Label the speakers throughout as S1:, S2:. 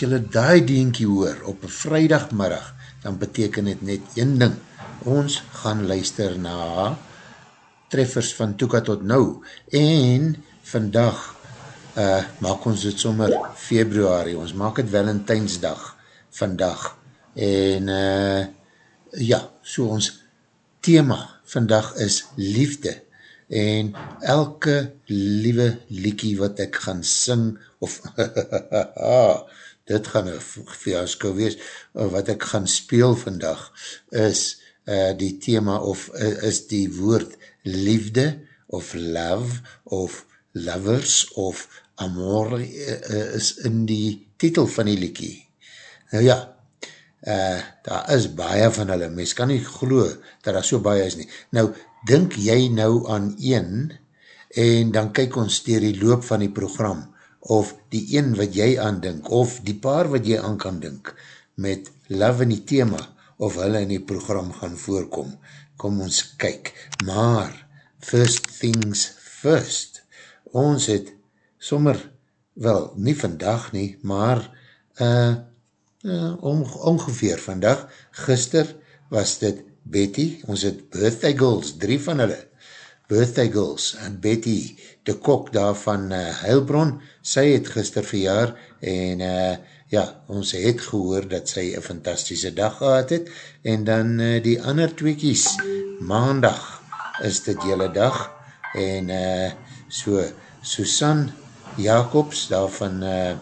S1: as jylle daai dienkie hoor op een vrijdagmiddag, dan beteken het net een ding. Ons gaan luister na treffers van Toeka tot nou. En vandag uh, maak ons dit sommer februari. Ons maak het Valentijnsdag vandag. En uh, ja, so ons thema vandag is liefde. En elke liewe liekie wat ek gaan sing, of dit gaan een fiasco wees, wat ek gaan speel vandag, is uh, die thema of uh, is die woord liefde, of love, of lovers, of amor, uh, is in die titel van die liekie. Nou ja, uh, daar is baie van hulle, mens kan nie glo dat daar so baie is nie. Nou, dink jy nou aan een, en dan kyk ons dier die loop van die program, of die een wat jy aandink, of die paar wat jy aan kan dink, met love in die thema, of hulle in die program gaan voorkom. Kom ons kyk. Maar, first things first, ons het sommer, wel, nie vandag nie, maar uh, uh, om, ongeveer vandag, gister was dit Betty, ons het birthday girls, drie van hulle, birthday girls, en Betty, de kok daar van uh, Heilbron, sy het gister verjaar, en uh, ja, ons het gehoor dat sy een fantastische dag gehad het, en dan uh, die ander tweekies, maandag is dit jylle dag, en uh, so, Susan Jacobs, daar van, uh,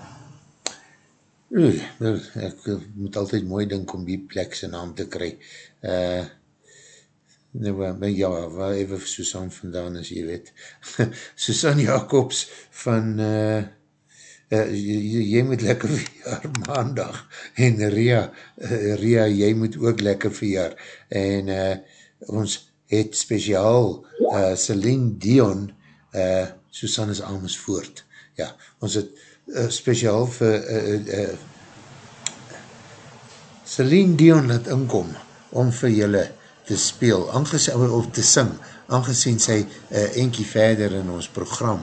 S1: oe, ek moet altyd mooi dink om die plek sy naam te kry, uh, nou, maar ja, waar even Susan vandaan is, jy weet. Susan Jacobs van uh, uh, jy, jy moet lekker verjaar maandag. En Ria, uh, Ria, jy moet ook lekker verjaar. En uh, ons het speciaal uh, Celine Dion uh, Susan is Amersfoort. Ja, ons het uh, speciaal vir uh, uh, Celine Dion het inkom om vir julle te speel, of te sing, aangezien sy uh, enkie verder in ons program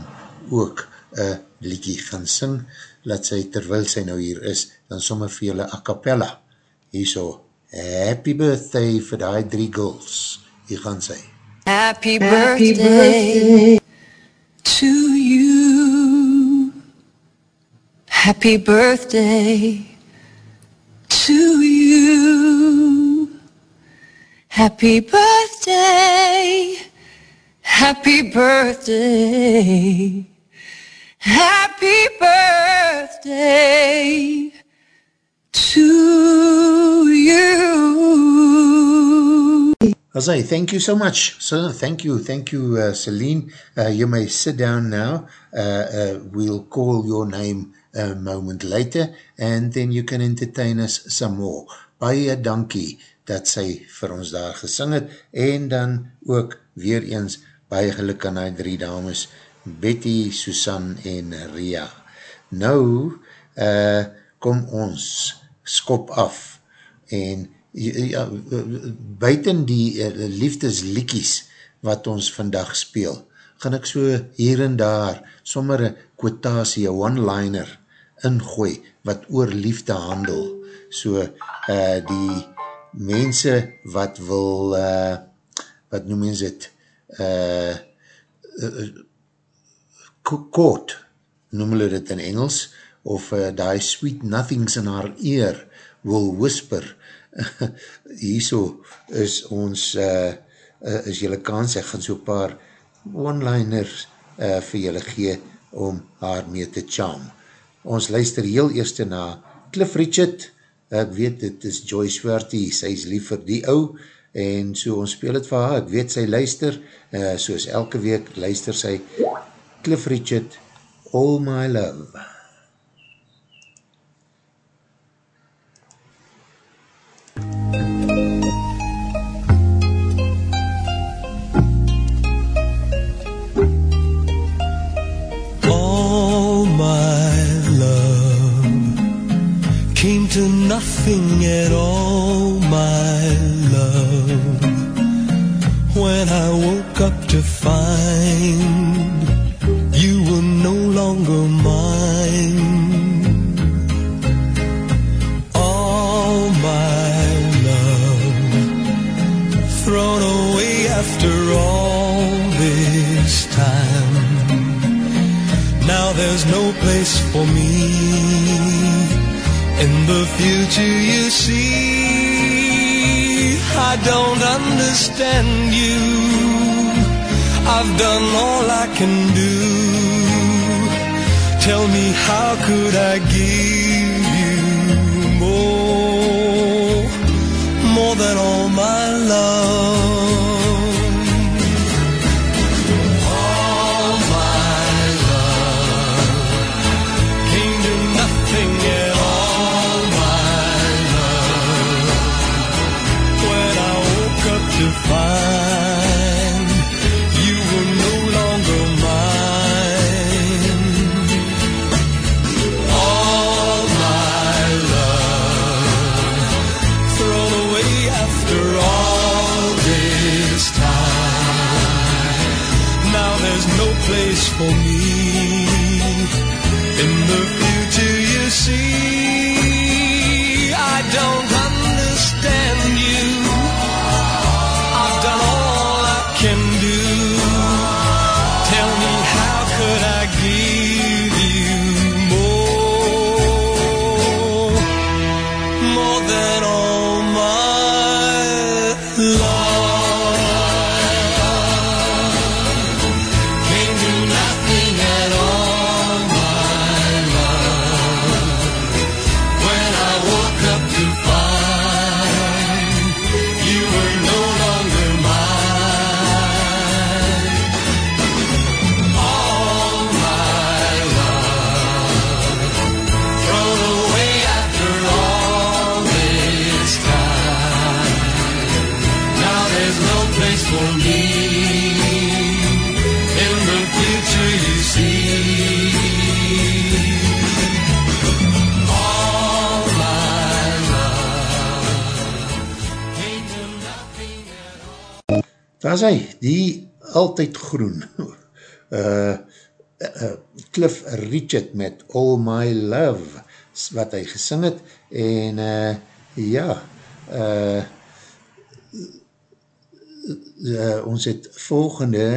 S1: ook uh, liedje gaan sing, laat sy terwyl sy nou hier is, dan sommer vir julle a cappella. Hier so, happy birthday vir die drie girls. Hier gaan sy.
S2: Happy birthday to you. Happy birthday to you. Happy birthday. Happy birthday. Happy birthday to you.
S1: As I thank you so much. So thank you, thank you, uh, Celine. Uh, you may sit down now. Uh, uh, we'll call your name a moment later and then you can entertain us some more. Baie dankie dat sy vir ons daar gesing het en dan ook weer eens baie geluk aan die drie dames Betty, Susan en Ria. Nou uh, kom ons skop af en ja, buiten die uh, liefdesliekies wat ons vandag speel, gaan ek so hier en daar sommer een quotatie, een one-liner ingooi wat oor liefde handel. So uh, die mense wat wil uh, wat noem ons het uh, uh, kort noem hulle dit in Engels, of uh, die sweet nothings in haar ear will whisper. Hierso is ons, uh, uh, is jylle kans, ek gaan so paar one-liners uh, vir jylle gee om haar mee te charm. Ons luister heel eerste na Cliff Richard, ek weet het is Joyce Swerty, sy is lief vir die ou, en so ons speel het vir haar, ek weet sy luister, uh, soos elke week luister sy Cliff Richard, All My Love.
S3: All nothing at all, my love. When I woke up to find you were no longer mine. All my love thrown away after all this time. Now there's no place for me in the future you see. I don't understand you. I've done all I can do. Tell me how could I give you more, more than all my love.
S1: Groen. Uh, uh, Cliff Richard met All My Love, wat hy gesing het, en uh, ja, uh, uh, ons het volgende,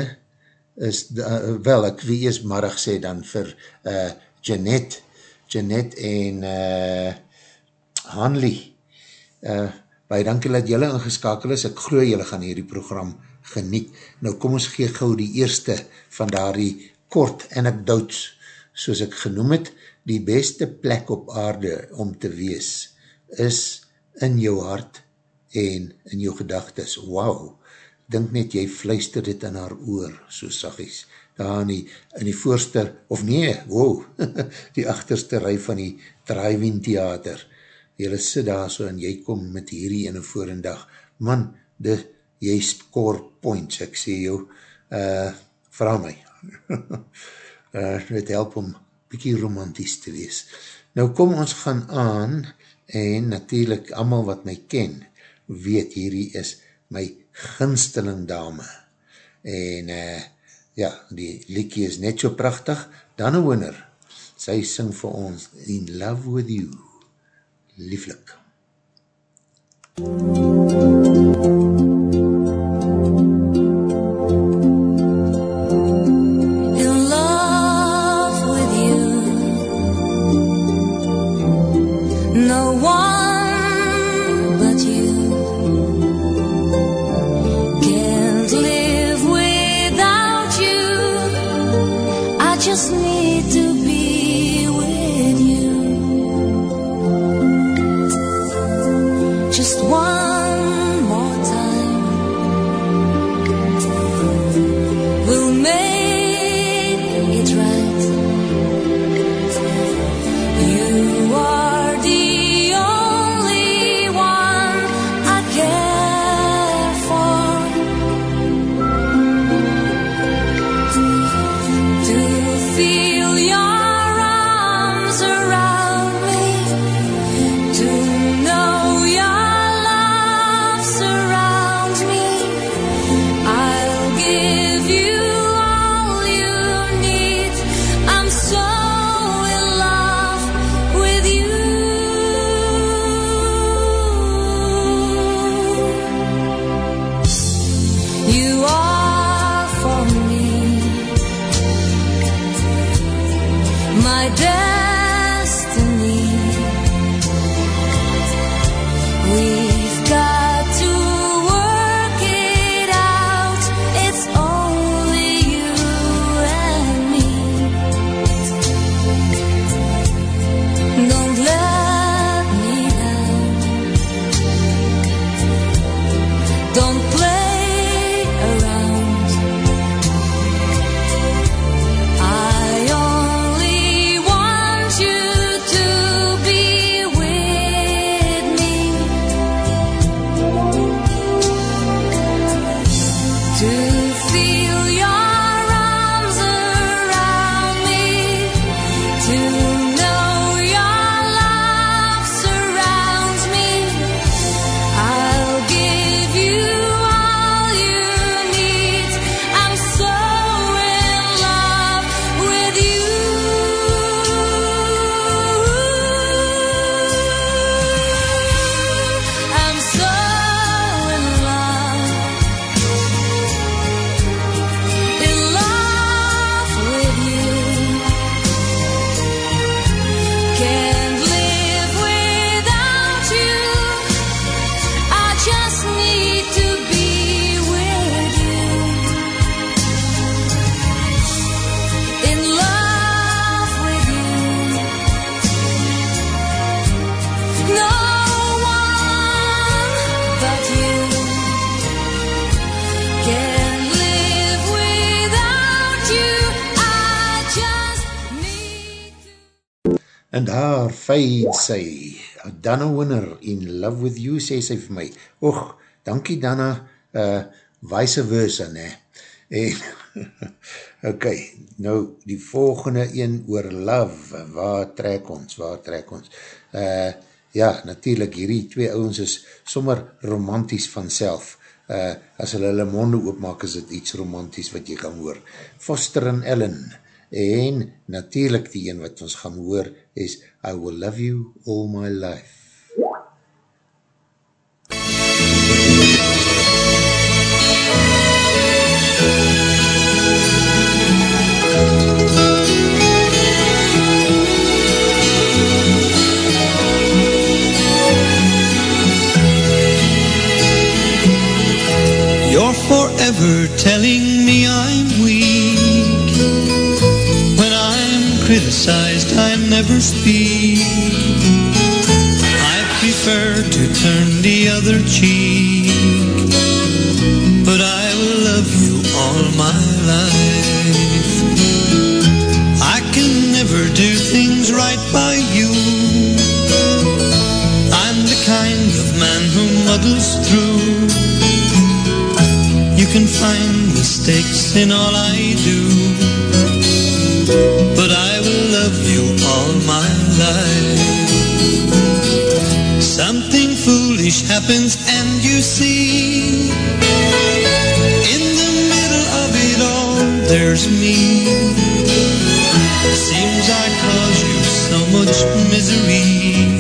S1: is, uh, wel, ek wie eers marrig sê dan vir uh, Jeanette, Jeanette en uh, Hanley, uh, baie dankie dat jylle ingeskakel is, ek glo jylle gaan hierdie program geniet. Nou kom ons gee gauw die eerste van daardie kort anekdotes, soos ek genoem het, die beste plek op aarde om te wees, is in jou hart en in jou gedagtes. Wauw, dink net jy fluister dit in haar oor, so sagies, daar in die, in die voorste, of nee, wow, die achterste rij van die drive-in theater, jylle sit daar so en jy kom met hierdie in een voorendag, man, de, jy score points, ek sê jou, uh, vraag my, uh, het help om bykie romantisch te wees. Nou kom ons gaan aan, en natuurlijk, allemaal wat my ken, weet hierdie is my ginsteling dame, en uh, ja, die liekie is net so prachtig, dan een winner, sy sing vir ons, In Love With You, lieflik.
S4: In
S1: sy, Dana Winner, in love with you, sê sy vir my. Och, dankie Dana, uh, vice versa, ne. En, ok, nou die volgende een oor love, waar trek ons, waar trek ons? Uh, ja, natuurlijk, hierdie twee ouwens is sommer romanties vanself. Uh, as hulle hulle monde oopmaak, is het iets romanties wat jy kan hoor. Foster en Ellen, en natuurlijk die een wat ons gaan hoor is I will love you all my life.
S5: You're forever telling me I'm weak. When I'm criticized, never speak. I prefer to turn the other cheek. But I will love you all my life. I can never do things right by you. I'm the kind of man who muddles through. You can find mistakes in all I do, foolish happens and you see, in the middle of it all, there's me. Seems I cause you so much misery,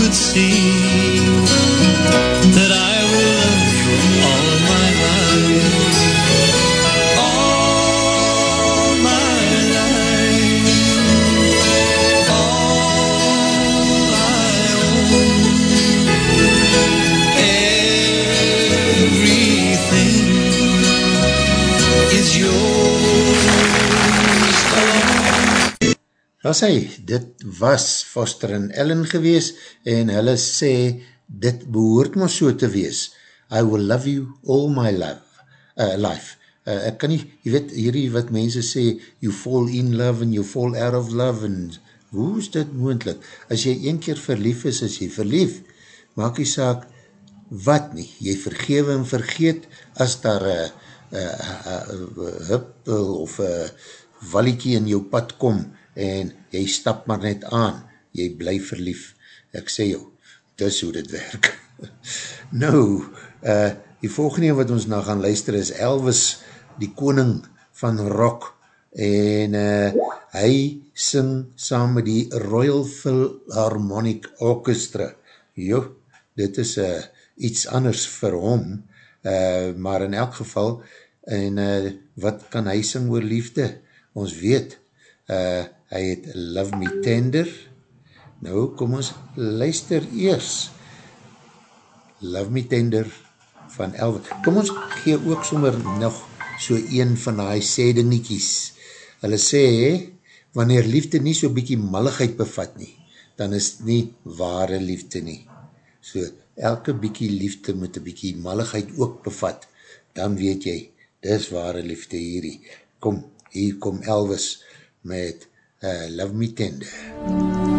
S5: could see that I will love you all my life. All my life. All I own. Everything is yours alone.
S1: Was hy, dit was Foster en Ellen gewees en hulle sê, dit behoort maar so te wees. I will love you all my love, uh, life. Uh, ek kan nie, jy weet, hierdie wat mense sê, you fall in love and you fall out of love and hoe is dit moendlik? As jy een keer verlief is, is jy verlief. Maak die saak, wat nie? Jy vergewe en vergeet as daar een huppel of een walliekie in jou pad kom en jy stap maar net aan, jy bly verlief. Ek sê jou, dis hoe dit werk. nou, uh, die volgende wat ons nou gaan luister is Elvis, die koning van rock, en uh, hy sing saam met die Royal Philharmonic Orchestra. Jo, dit is uh, iets anders vir hom, uh, maar in elk geval, en uh, wat kan hy sing oor liefde? Ons weet, uh, hy het Love Me Tender, nou kom ons luister eers, Love Me Tender van Elvis, kom ons gee ook sommer nog so een van die sê dingetjies, hulle sê, wanneer liefde nie so bykie malligheid bevat nie, dan is nie ware liefde nie, so elke bykie liefde moet een bykie malligheid ook bevat, dan weet jy, dis ware liefde hierdie, kom, hier kom Elvis met uh, Love Me Tender.
S5: Love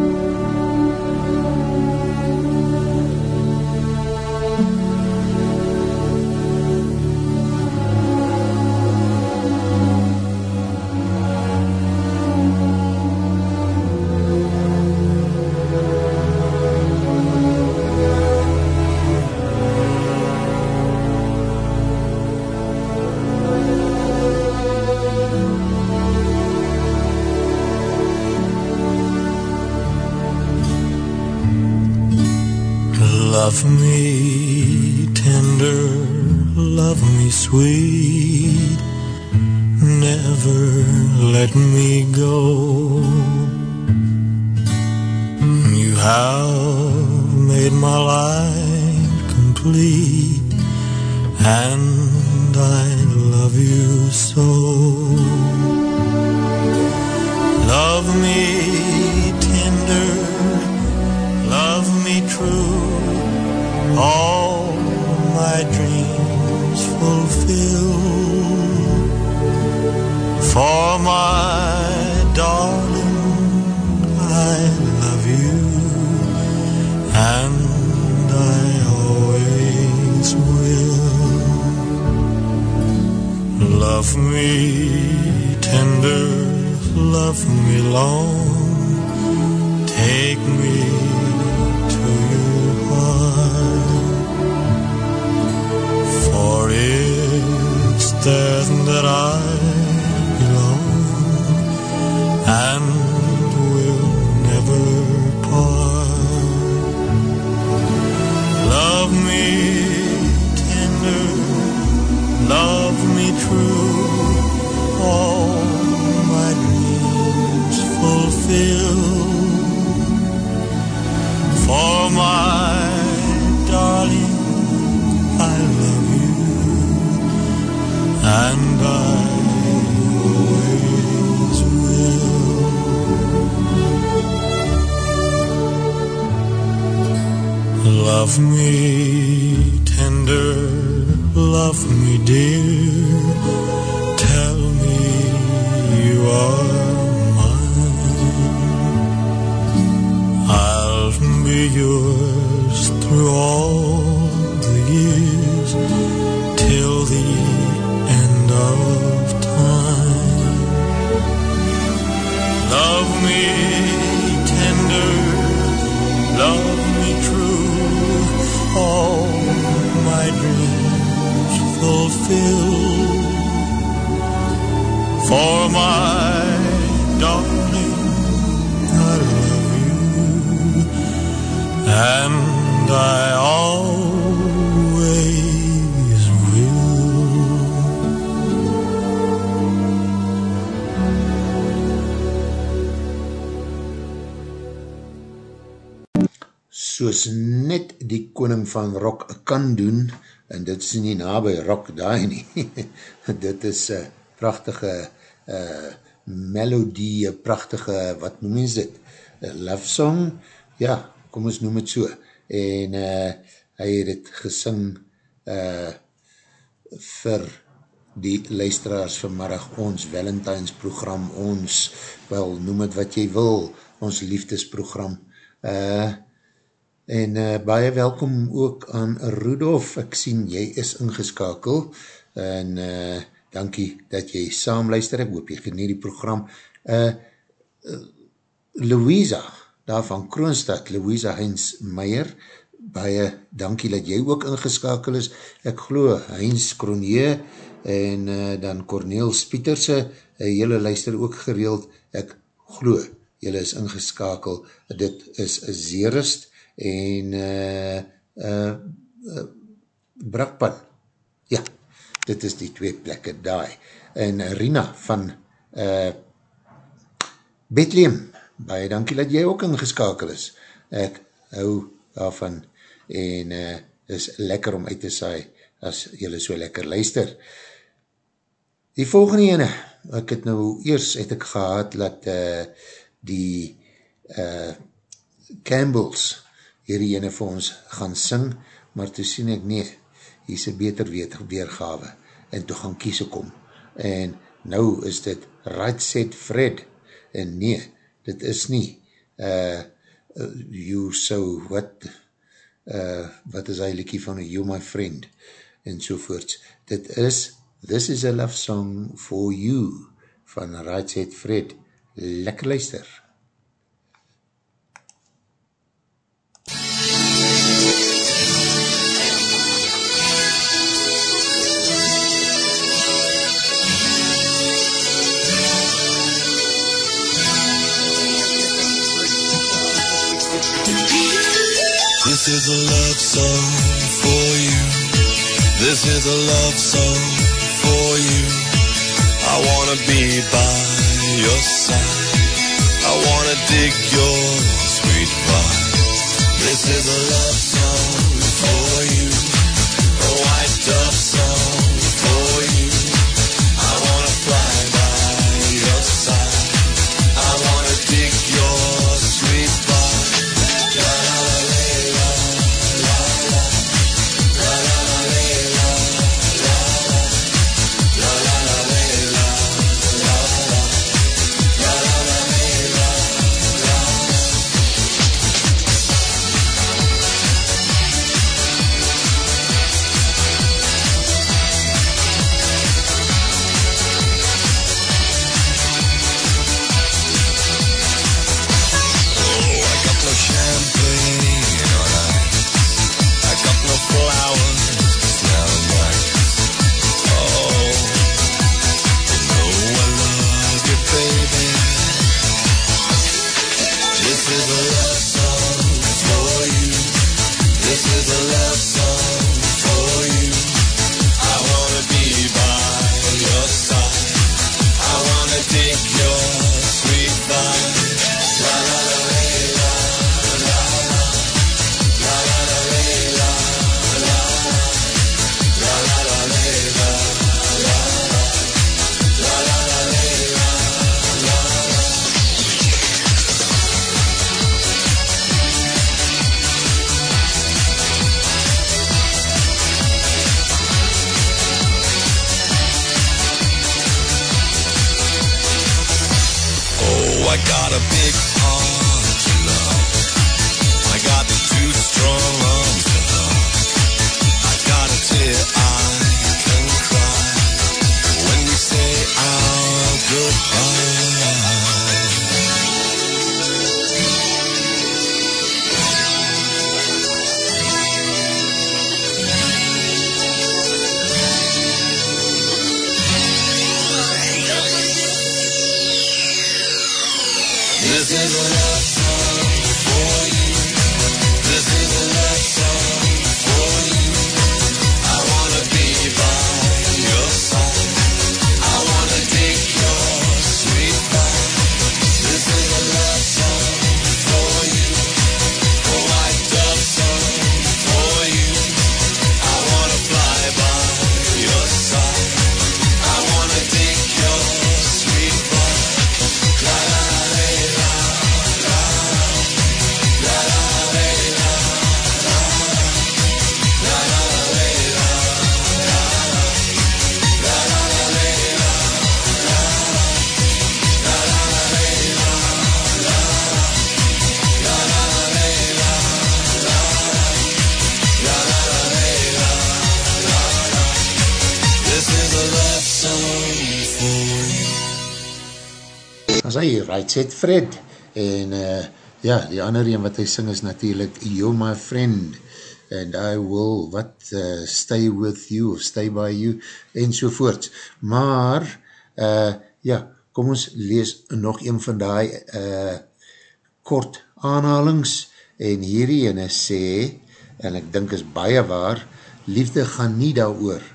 S1: Soos net die koning van rock kan doen, en dit is nie na by rock daai nie, dit is een prachtige uh, melodie, prachtige, wat noem ons dit, a love song, ja, kom ons noem het so, en uh, hy het het gesing uh, vir die luisteraars vanmiddag, ons Valentines program, ons, wel, noem het wat jy wil, ons liefdesprogram, uh, en uh, baie welkom ook aan Rudolf, ek sien jy is ingeskakel, en uh, dankie dat jy saam luister, ek hoop jy genie die program, uh, uh, Louisa, daar van Kroonstad, Louisa Heinz Meijer, baie dankie dat jy ook ingeskakel is, ek glo Heinz Kroonje en uh, dan Corneel Spieterse, uh, jylle luister ook gereeld, ek glo, jylle is ingeskakel, dit is Zerist en uh, uh, uh, Brakpan, ja, dit is die twee plekke daai, en Rina van uh, Bethlehem, baie dankie dat jy ook ingeskakel is. Ek hou daarvan en uh, is lekker om uit te saai as jylle so lekker luister. Die volgende ene, ek het nou eers het ek gehad dat uh, die uh, Campbells hierdie ene vir ons gaan sing, maar toe sien ek nie, hier is een beter weergave en toe gaan kies ek om. En nou is dit Right Set Fred. En nee, dit is nie uh, you so what uh, wat is hy liekie van you my friend en sovoorts dit is this is a love song for you van Right Set Fred. Lekker luister
S5: This is a love song for you. This is a love song for you. I wanna be by your side. I wanna dig your sweet vibe. This is a love song for you. A white dove song
S1: Set Fred, en uh, ja, die ander een wat hy sing is natuurlijk You're My Friend, and I will, what, uh, stay with you, of stay by you, en sovoorts. Maar, uh, ja, kom ons lees nog een van die uh, kort aanhalings, en hierdie ene sê, en ek dink is baie waar, liefde gaan nie daar oor,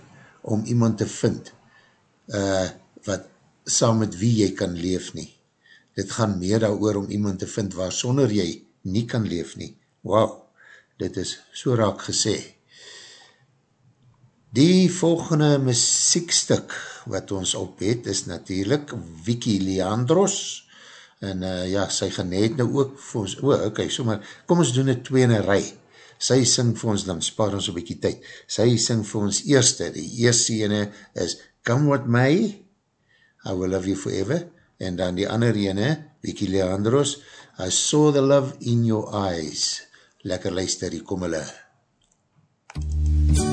S1: om iemand te vind, uh, wat saam met wie jy kan leef nie. Dit gaan meer daar oor om iemand te vind waar sonder jy nie kan leef nie. Wauw, dit is so raak gesê. Die volgende muziekstuk wat ons op het is natuurlijk Vicky Leandros en uh, ja, sy gaan net nou ook vir ons, o, oh, ok, so maar, kom ons doen het twee in een rij. Sy sing vir ons, dan spaar ons een bykie tyd. Sy sing vir ons eerste, die eerste ene is Come What May, I Will Love You Forever, en dan die ander ene, Vicky Leandros, I Saw the Love in Your Eyes. Lekker luister, die kom hulle.
S6: lonesome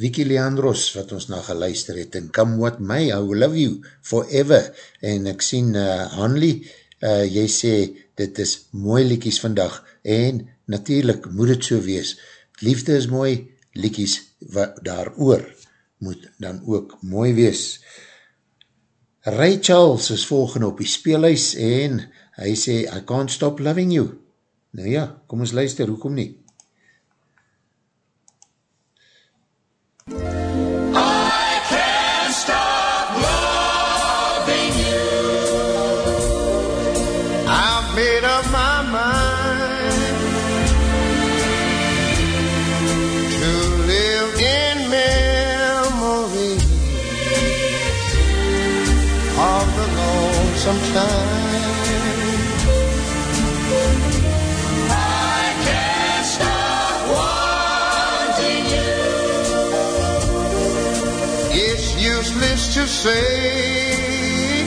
S6: Vicky Leandros, wat ons na geluister het, en Come What May, I Will Love You Forever, en ek sien, eh, uh, Hanley, uh, eh, jy sê, dit is mooi liekies vandag, en natuurlijk moet het so wees, liefde is mooi, liekies wat daar oor, moet dan ook mooi wees. Ray Charles is volgende op die speelhuis, en hy sê, I can't stop loving you. Nou ja, kom ons luister, hoekom nie?
S7: say.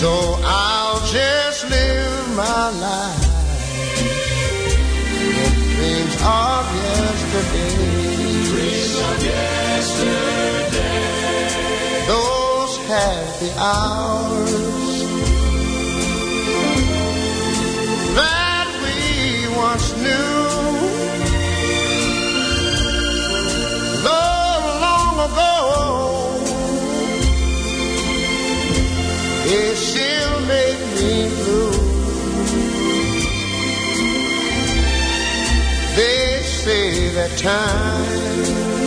S7: So I'll just live my life. Dreams of yesterday. Dreams of yesterday. Those happy hours Yeah, she'll make me blue. They say that time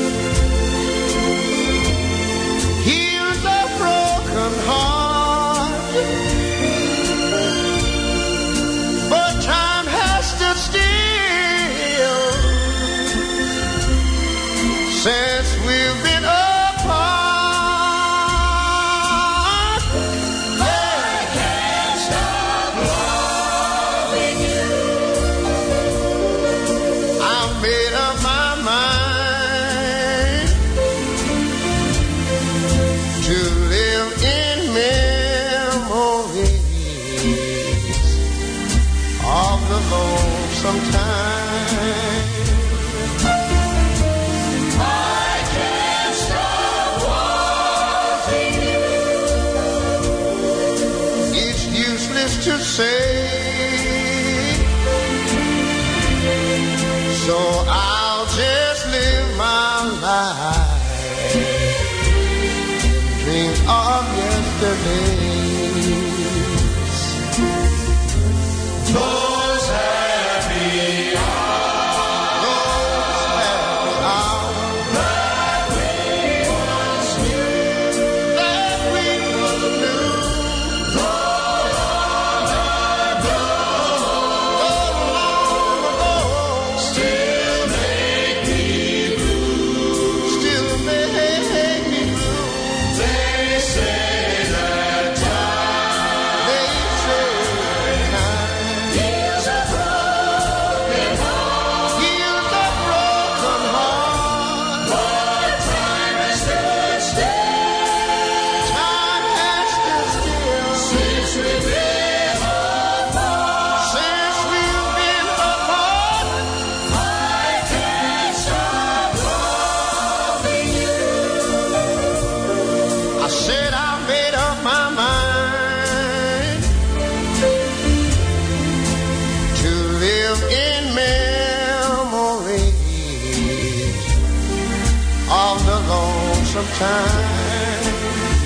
S7: time.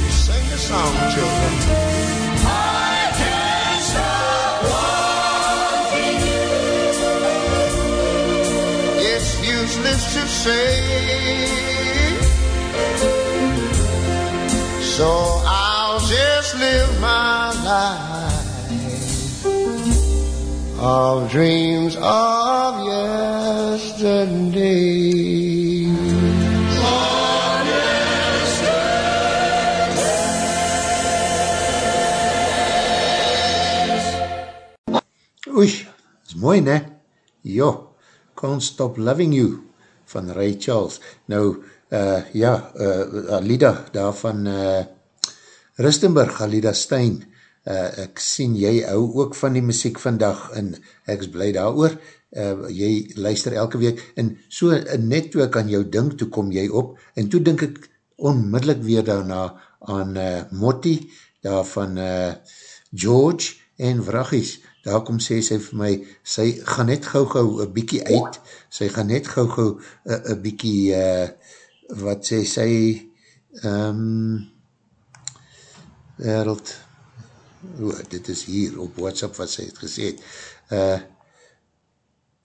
S7: Sing a song, children. I can't stop loving you. It's useless to say. So I'll just live my life of dreams of yesterday.
S1: Mooi ne? Jo, Can't Stop Loving You van Ray Charles. Nou, uh, ja, uh, Alida daar van uh, Rustenburg, Alida Stein, uh, ek sien jy hou ook van die muziek vandag en ek is blij daar oor. Uh, jy luister elke week en so uh, net toe ek aan jou ding, toe kom jy op en toe dink ek onmiddellik weer daarna aan uh, Motti, daar van uh, George en Vragies, daar kom sê sy vir my, sy gaan net gauw gauw een bykie uit, sy gaan net gauw gauw een bykie, uh, wat sê sy, um, wereld, o, dit is hier op WhatsApp wat sy het gesê, uh,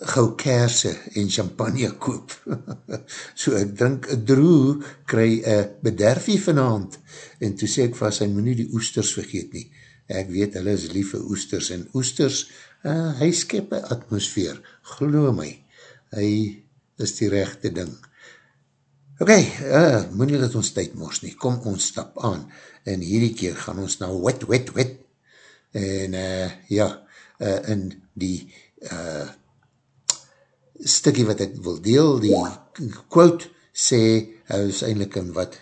S1: gauw kerse en champagne koop. so ek drink, een droe kry een bederfie vanavond, en toe sê ek vast, hy moet nie die oesters vergeet nie, ek weet, hulle is lieve oesters, en oesters, uh, hy skep een atmosfeer, geloof my, hy is die rechte ding. Ok, uh, moet nie dat ons tyd mors nie, kom ons stap aan, en hierdie keer gaan ons nou wet, wet, wet, en uh, ja, uh, in die uh, stikkie wat ek wil deel, die quote sê, hy is eindelijk in wat,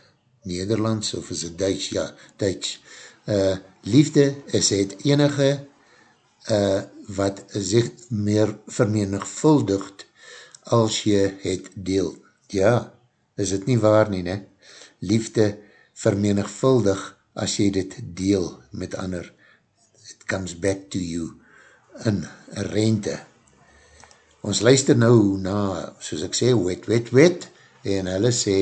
S1: Nederlands, of is het Duits, ja, Duits, uh, liefde is het enige uh, wat zich meer vermenigvuldigt als je het deel. Ja, is het nie waar nie, ne? Liefde vermenigvuldig as jy dit deel met ander. It comes back to you in rente. Ons luister nou na, soos ek sê, wet, wet, wet, en hulle sê,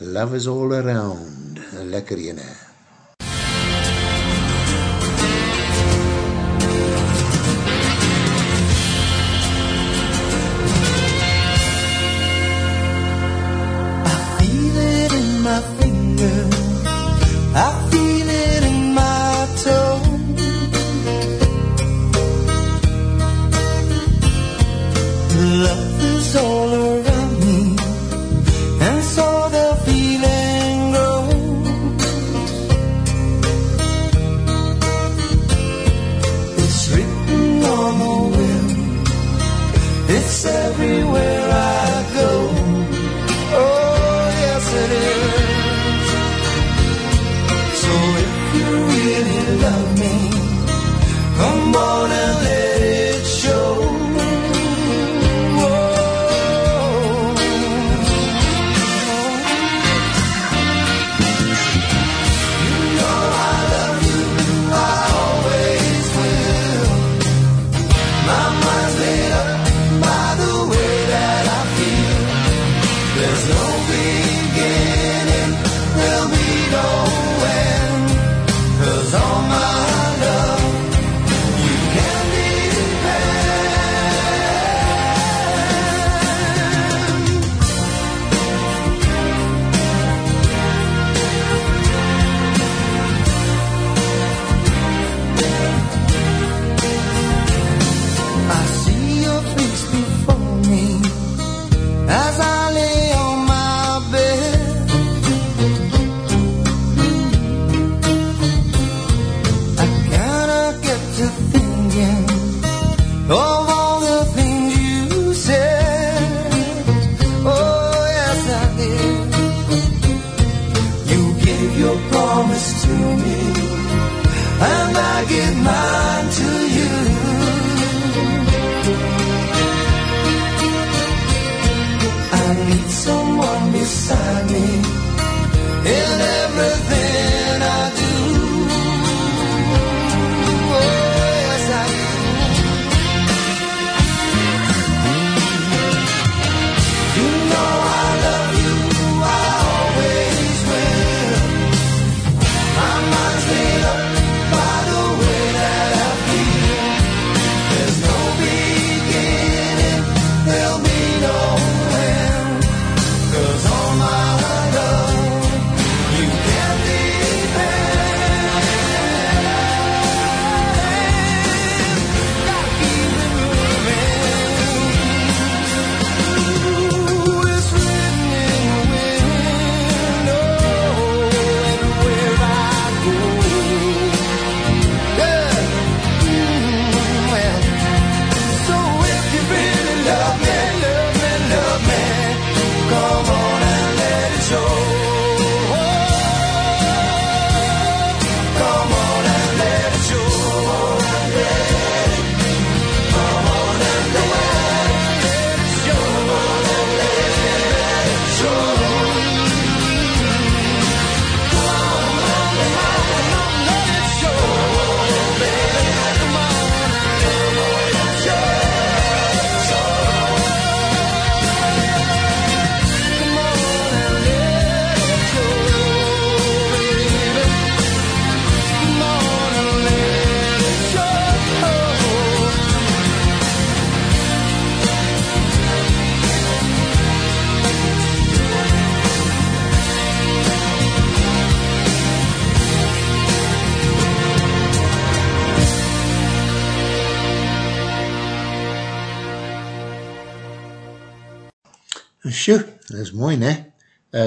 S1: love is all around. Lekker ene.
S8: feel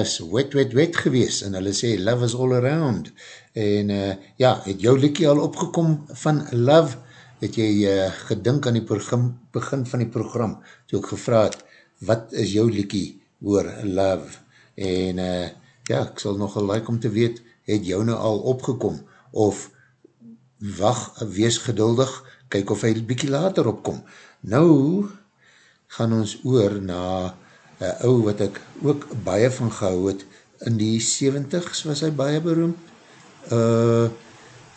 S8: is
S1: wet, wet, wet gewees, en hulle sê love is all around, en uh, ja, het jou likkie al opgekom van love, het jy uh, gedink aan die program, begin van die program, toe ek gevraad, wat is jou likkie oor love, en uh, ja, ek sal nogal like om te weet, het jou nou al opgekom, of wacht, wees geduldig, kyk of hy bykie later opkom. Nou, gaan ons oor na een ou wat ek ook baie van gehou het, in die 70s was hy baie beroemd. Uh,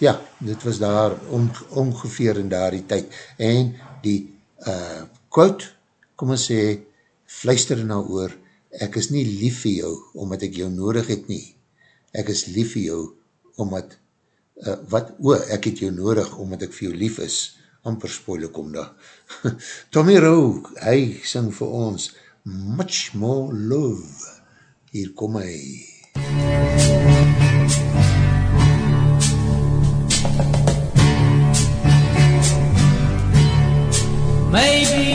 S1: ja, dit was daar on, ongeveer in daar die tyd. En die uh, quote, kom ons sê, fluister na oor, ek is nie lief vir jou, omdat ek jou nodig het nie. Ek is lief vir jou, omdat, uh, wat, o, ek het jou nodig, omdat ek vir jou lief is, amper spoile kom daar. Tommy Rowe, hy sing vir ons, much more love. Hier kom hy.
S2: Maybe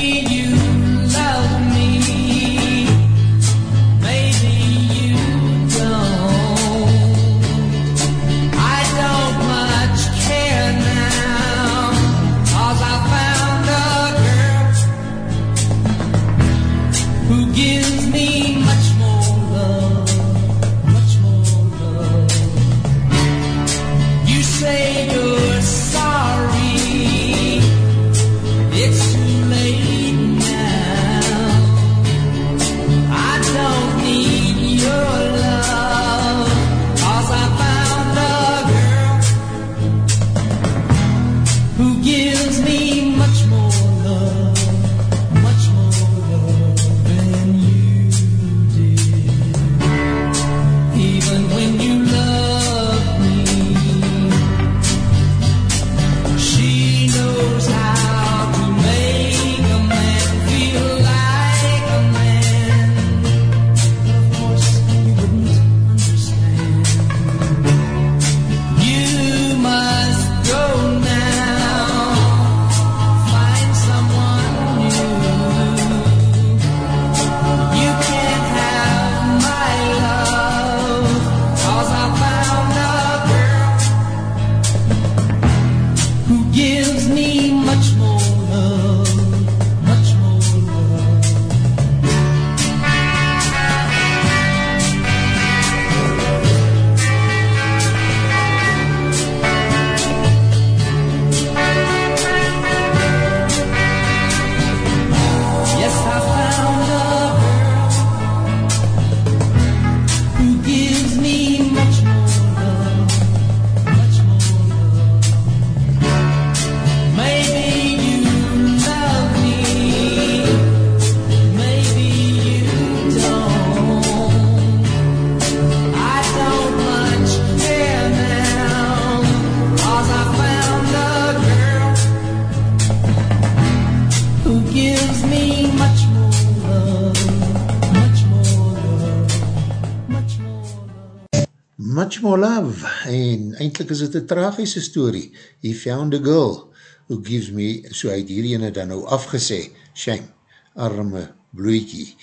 S1: eindelijk is dit een tragische story. He found a girl who gives me, so hy het hierdie ene dan nou afgesê, shame, arme bloeitjie.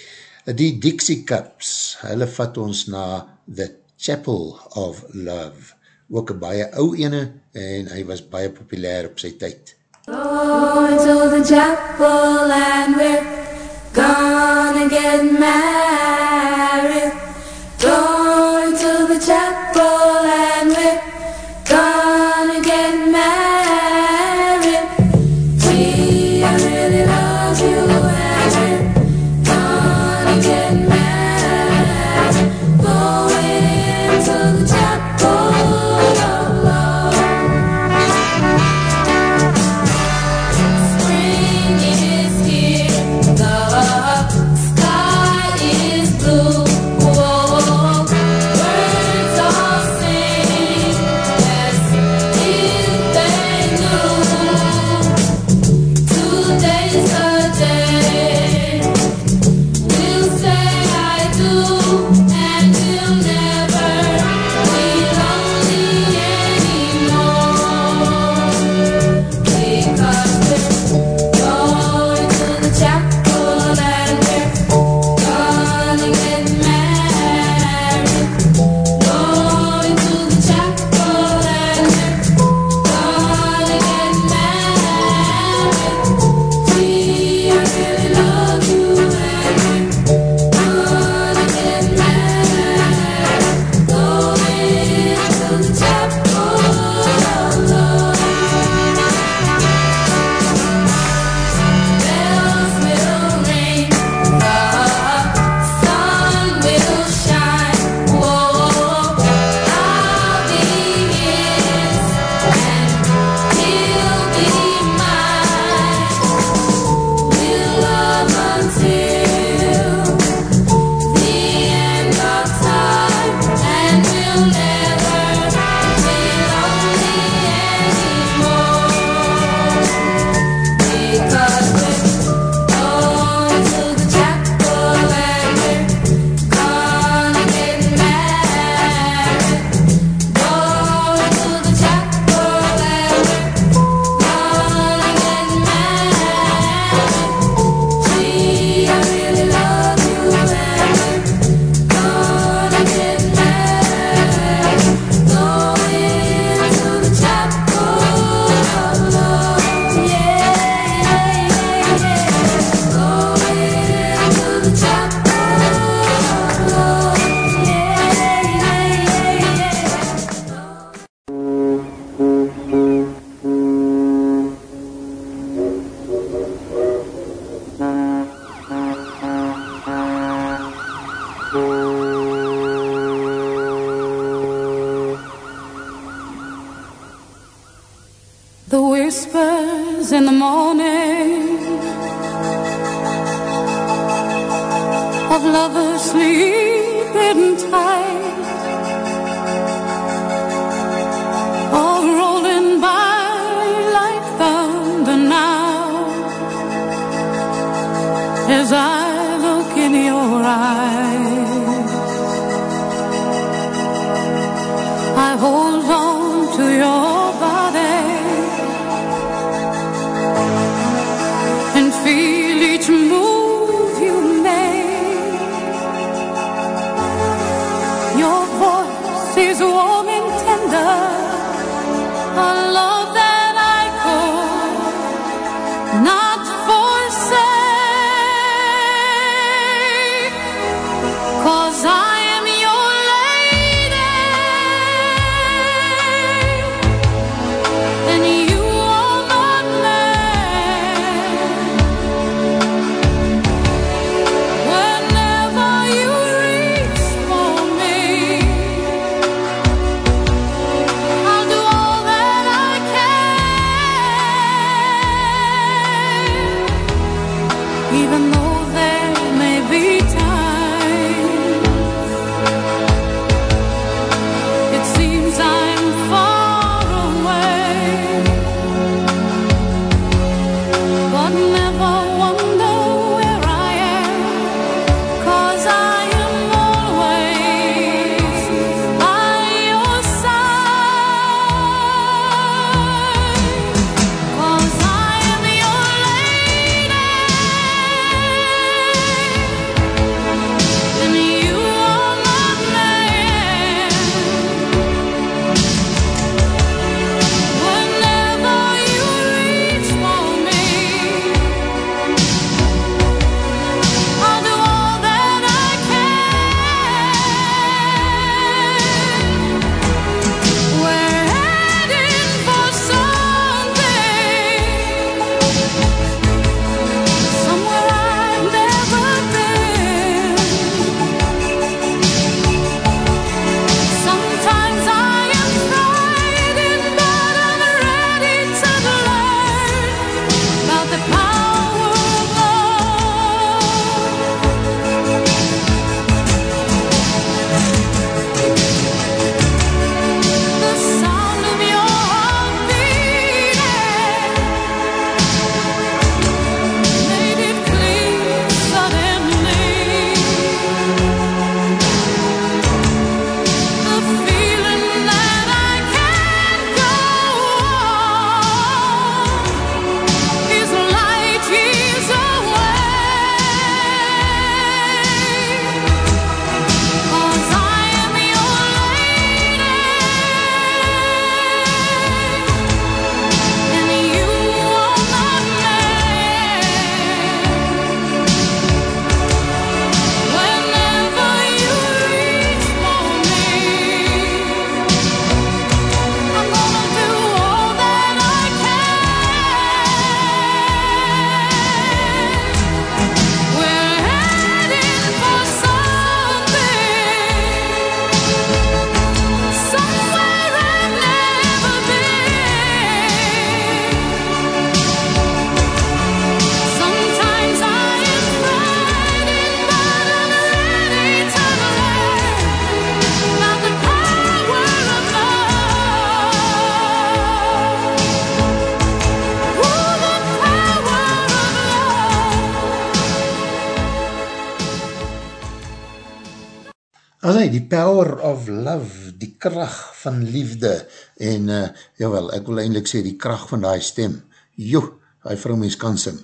S1: Die Dixie Cups, hulle vat ons na The Chapel of Love, ook een baie ou ene en hy was baie populair op sy tyd.
S9: Go into the chapel and we're gonna get married
S1: Allee, die power of love, die kracht van liefde, en uh, jawel, ek wil eindelijk sê, die kracht van die stem, joh, die vrouwmens kan sing,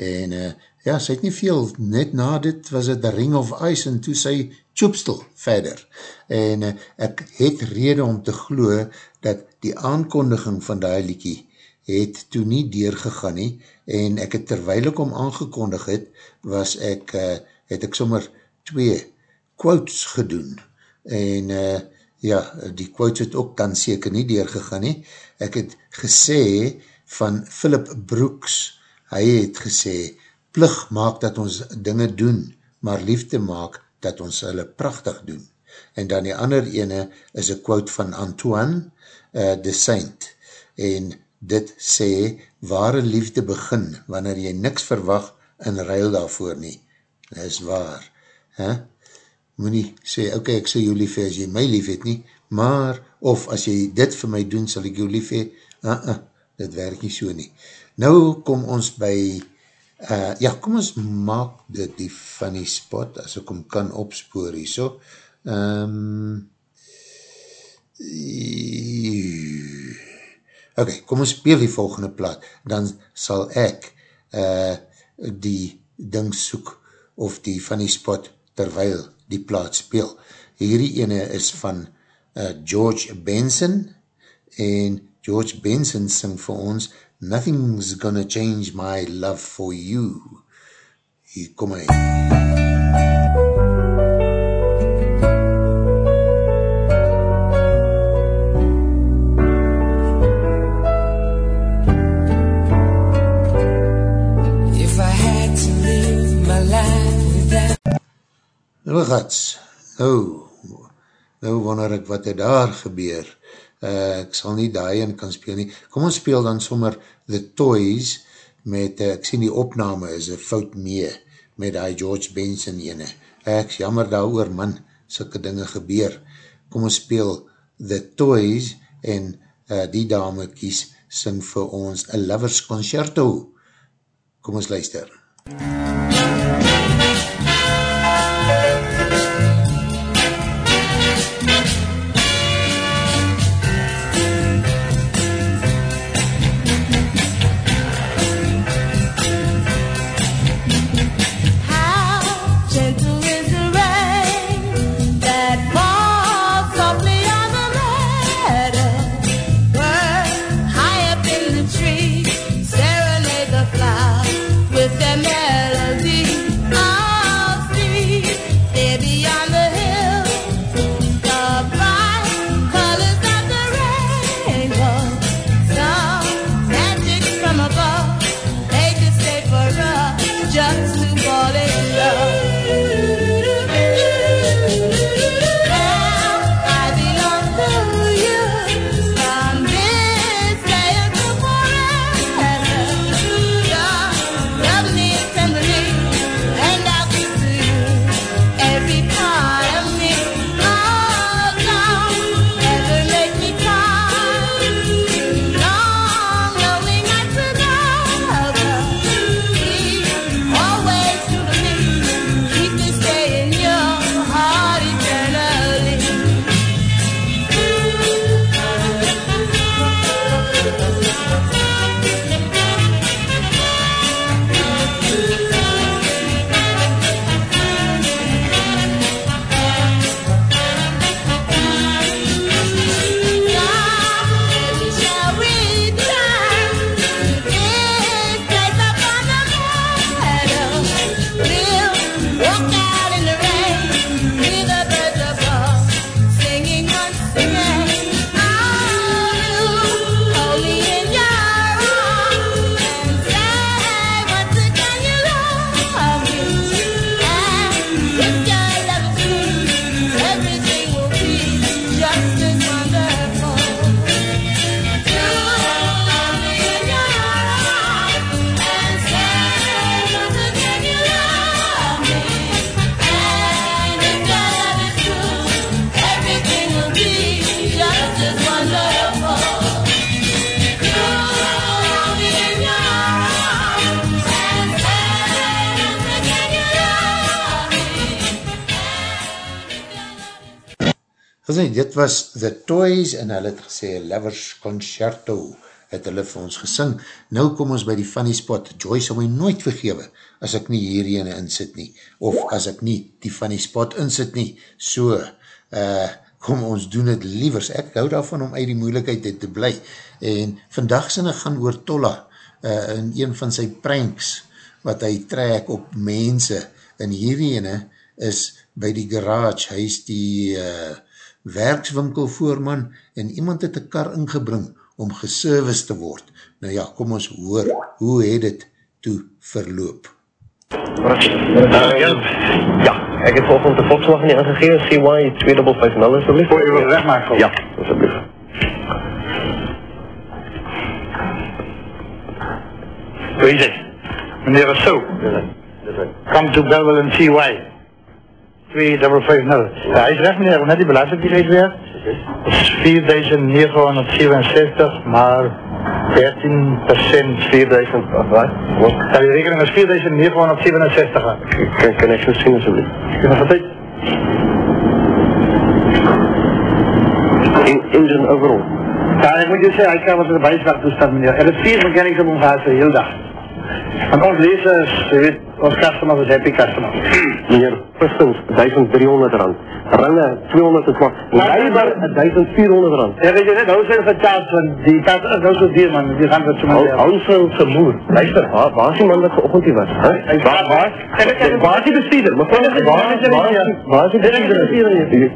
S1: en uh, ja, sy het nie veel, net na dit was het The Ring of Ice, en toe sy tjoepstel verder, en uh, ek het rede om te glo, dat die aankondiging van die liekie, het toe nie deurgegaan nie, en ek het terwijl ek om aangekondig het, was ek, uh, het ek sommer twee quotes gedoen, en uh, ja, die quotes het ook dan seker nie deurgegaan nie, ek het gesê van Philip Brooks, hy het gesê, plug maak dat ons dinge doen, maar liefde maak dat ons hulle prachtig doen. En dan die ander ene is een quote van Antoine uh, de Saint, en dit sê, ware liefde begin, wanneer jy niks verwag en ruil daarvoor nie. Dit is waar. Huh? Moet nie sê, ok, ek sê jou lief as jy my lief het nie, maar, of as jy dit vir my doen, sal ek jou lief hee, uh -uh, dit werk nie so nie. Nou kom ons by, uh, ja, kom ons maak dit die funny spot, as ek hom kan opspoor hier so. Um, ok, kom ons speel die volgende plaat, dan sal ek uh, die ding soek, of die funny spot, terwijl die plaat speel. Hierdie ene is van uh, George Benson en George Benson sing vir ons Nothing's gonna change my love for you. Hier kom hy.
S2: If
S1: Nou gats, nou, nou wonder ek wat er daar gebeur. Uh, ek sal nie daarin kan speel nie. Kom ons speel dan sommer The Toys met, uh, ek sien die opname is een fout mee met die George Benson ene. Ek jammer daar oor man, sulke dinge gebeur. Kom ons speel The Toys en uh, die dame kies sing vir ons A Lovers Concerto. Kom ons luister.
S9: How
S1: dit was The Toys en hulle het gesê Lovers Concerto het hulle vir ons gesing. Nou kom ons by die funny spot. Joy sal my nooit vergewe as ek nie hierheen insit nie. Of as ek nie die funny spot insit nie. So, uh, kom ons doen het lievers. Ek hou daarvan om uit die moeilijkheid te bly. En vandag sinne gaan oor Tolla uh, in een van sy pranks wat hy trek op mense. En hierheen is by die garage. Hy is die uh, werkswinkelvoorman en iemand het een kar ingebring om geservice te word. Nou ja, kom ons hoor, hoe het het toe verloop?
S10: Uh, ja, ja, ek het volgend de Volkswagen nie aangegeven, CY 2550 asjeblieft.
S11: Voor je wil wegmaken?
S10: Ja, alsjeblieft.
S11: Hoe is het? Meneer Rousseau. Come to Belwell and CY. 2550. Ja, hij is recht meneer, net die belasting die reeds weer. Dat is 4967, maar 13 procent
S10: 4000, wat?
S11: Ja, die rekening is 4967. hè.
S10: Kan, kan ik zo zien alsjeblieft?
S11: Kun je nog wat
S10: In, engine overall.
S11: Ja, ik moet je zeggen, ik ga wat in de bijslagtoestand meneer. Er is vier mechanics op ons huis de hele dag. En ons lezers, je weet, ons customers is happy customers.
S10: Meneer, pistons 1300 rand. Range 212. Rijber 1400 rand.
S11: Ja, weet je net, hoe zijn het taart van die taart is nou zo duur man, die gaan we zo maar zeggen.
S10: Hounsel se moer. Luister, waar, waar is die man wat geochtend hier was? Hè?
S11: Hy-
S10: Waar, waar? Waar is die bestuurder? Mevrou,
S11: Dit is-
S10: waar,
S11: dit is-
S10: waar, is die- waar is die
S11: Dit is de
S10: bestuurder?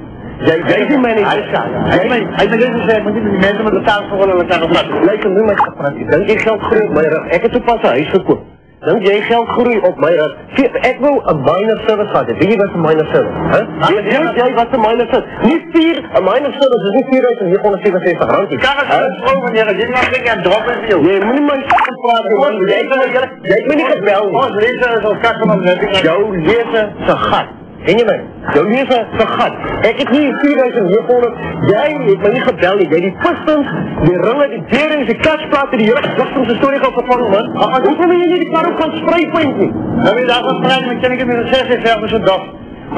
S10: Jy, jy is die manager.
S11: Is. Hij hij- hij heeft net gezegd, moet die mensen met de taart verrollen elkaar op
S10: Luister, nu my gepraat. Dink jy geld groei op my rug? Ek het toepas 'n huis gekoop. Dink jy geld groei op my rug? Vier- Ek wou 'n minor service gehad het. Weet jy wat 'n minor service? Hè? Weet weet jy wat 'n minor service? Nie 4, 'n minor service is nie 4967 rand nie.
S11: Kan
S10: Hè?
S11: zo gewoon meneer, dit mag ik aan drop en veel.
S10: Jy moenie my praat nie. man. Jy het my jy het my nie gebel nie.
S11: Ons lezers is als customers happy customers.
S10: Jou lewe se gat. Ken jy my? Jou lewe se gat. Ek het nie 4900. Jy het my nie gebel nie. Jy het die pistons, die ringe, die beerings, die klasplate, die hele ligting se storie gehad gevang man. Hoekom wil jy nie die kar op gaan spraypunt nie?
S11: Dan wil je daar gaan praten, maar ken ik het met een 66 zo dag.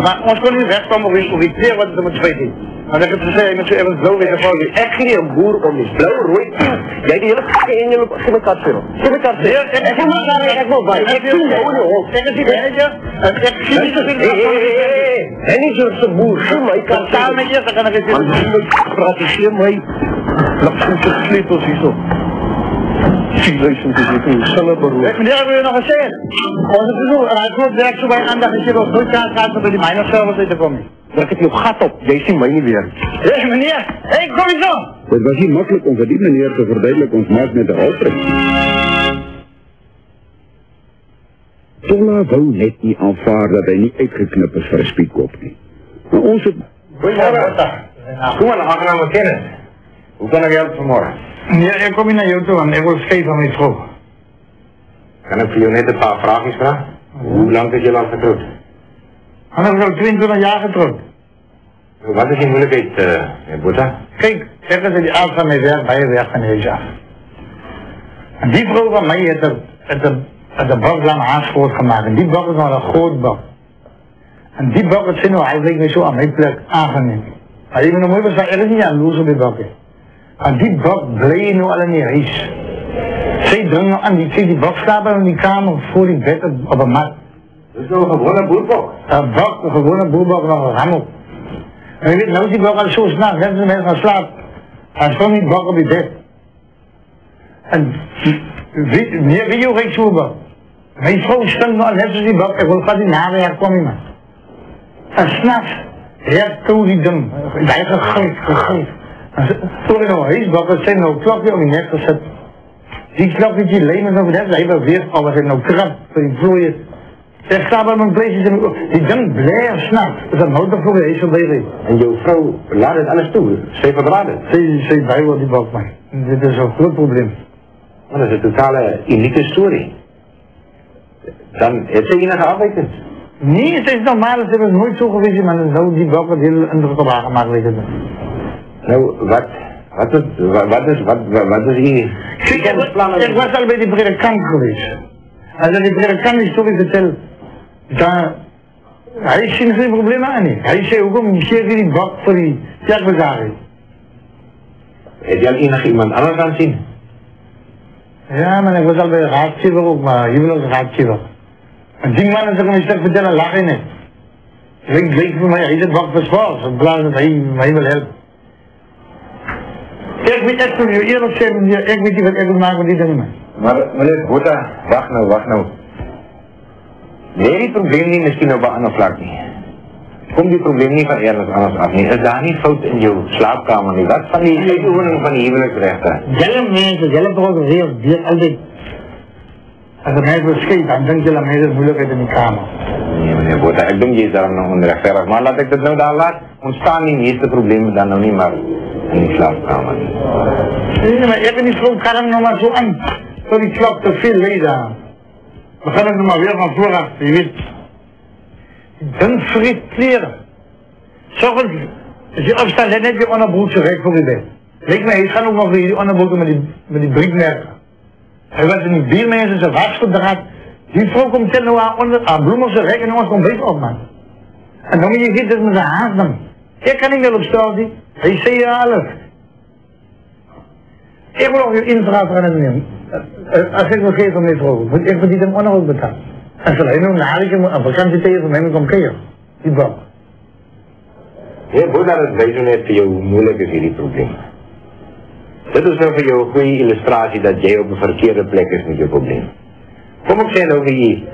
S11: Maar ons kon niet wegkomen of ik, of ik weer wat het moet spijt Maar ik heb gezegd, je moet zo even blauw weer gevallen.
S10: Ek gee nie 'n boer om nie. Blou, rooi, pink. Jy het die hele fucking engel op gee my kat vir hom. Gee my kat vir. hom. Ek wil maar daar ek wil by. Ek sien jou in die hol.
S11: Ik is die manager en ik zie niet dat ik
S10: Hey, hey, hey, hey. En nie so se boer, gee my kat.
S11: Samen met je, dan kan ik het
S10: Man,
S11: zien.
S10: jy pratiseer my lapsente sleutels hierso. 4000 is dit nie, sinne beroep.
S11: Ik meneer, wil je nog eens zeggen? Ons het zo, en hij komt direct zo bij aandacht, is je wel nooit aan gaat om bij die minor service uit te komen.
S10: Druk het jou gat op, jy sien my nie weer.
S11: Hé meneer, hé, kom eens zo.
S12: Dit was nie makkelijk om vir die meneer te verduidelik ons maak met een halftrek. Tola wou net nie aanvaar dat hy nie uitgeknip is vir een spietkop nie. Maar ons het
S11: Goedemorgen.
S13: Goedemorgen, aangename kennis. Hoe kan ik je helpen vanmorgen?
S11: Meneer, ik kom hier naar jou toe, want ik wil scheef van mijn vrouw.
S13: Kan ik voor jou net een paar vragen vragen? Hoe lang is je al getrouwd?
S11: En ik ben al 22 jaar getrouwd.
S13: Wat is je moeilijkheid, eh uh, Boeta?
S11: Kijk, zeggen ze die aard van mijn werk bij je weg van huis af. En die vrouw van mij heeft er, heeft er, heeft bak lang aanspoort gemaakt. En die bak is nog een groot bak. En die bak zijn nou eigenlijk niet zo aan mijn plek aangenomen. Maar je moet nog mooi was, er is niet aan loes op die bakken. En die bak bleef nu al in die huis. Zij dringen aan die, die bak slapen in die kamer voor die bed op, op een mat.
S13: Dat is toch een gewone boerbok?
S11: Een bak, een gewone boerbak nog een rammel. En je weet, nou is die bak al zo s'nachts, net als de mensen gaan slapen. Hij stond die bak op die bed. En weet, weet, weet je hoe ik zo bak? Mijn vrouw stond al net als die bak, ik wil gaat die naweer komen man. En s'nachts, ja, toen die ding, hij gegooid, gegooid. En ze- toen ik nog eens bak, het zijn nou klokje om die nek gezet. Die klokje die lemen over net, hij beweert al wat hij nou krap, voor die vloeien. Ik sta bij mijn plezier en die ding blijft s'nachts. Dat is een motor voor de zo bezig.
S13: En jouw vrouw laat het alles toe. Zij verdraait het.
S11: Zij, zij bij wat die bak man. Dit is een groot probleem.
S13: Dat is een totale unieke story. Dan heeft ze enige afwijkend.
S11: Nee, het is normaal, het is nooit zo geweest, maar nou die bak wat heel indruk op haar gemaakt weet het.
S13: Nou, wat, wat, is, wat, is, wat, wat, is hier?
S11: Kijk, ik, was- al bij die predikant geweest. En dat die predikant die story vertelt, dan Hy sien geen probleme aan nie. Hy sê, hoekom gee jy die bak vir die kerkbezaring?
S13: Het jy al enig iemand anders aan sien?
S11: Ja, man, ik was al bij de raadgever ook, maar hier wil ook raadgever. En die man, ik hem een stuk vertellen, lach in het. Link, link voor mij, hij zit wat verswaard, in plaats dat hij mij wil helpen. Ik weet echt van je eerlijk zijn, ik weet niet wat ik wil maken met die dingen.
S13: Maar meneer Boeta, wacht nou, wacht nou. Nee, die probleem nie miskien op 'n ander vlak nie. Kom die probleem nie van ergens anders af nie. Is daar nie fout in jou slaapkamer nie? Wat van die uitoefening van die huweliksregte?
S11: Jelle mensen, jelle progresseert, die altijd. Als een meisje verschiet, dan denkt jelle mensen moeilijkheid in die kamer.
S13: Nee, meneer Boeta, ek dink jy is daarom nog onregverdig, maar laat ek dit nou daar laat. Ontstaan die meeste probleme dan nou nie maar in die slaapkamer.
S11: Nee, maar niet zo, kan hem nog maar zo aan. Tot die klok te veel lezen. We het nog maar weer van vooraf, je weet. Dan friet kleren. Zorgens, als je opstaat, let net je onderbroekje recht voor je bed. Leek mij, ik ga ook nog weer die onderbroeken met die, met die briekmerken. Hij was in die biermensen zijn was gedraaid. Die vrouw komt ten nou aan, onder, aan bloemen zijn rek en ons komt op, man. En dan moet je zitten met zijn haast dan. Ik kan niet meer op straat. Hij zei je alles. Ik wil ook je invraag van hem nemen. Eh, Als ik me geef om dit vroeg, moet ik verdien hem onderhoud betalen. En zal hij nu na ik een vakantie tegen van hem kom kijken. Die bak.
S13: Heer Boeta, dit wys nou net vir jou hoe moeilik is hierdie probleem. Dit is nou vir jou 'n goeie illustrasie dat jy op 'n verkeerde plek is met jou probleem. Kom ek sê nou vir jy,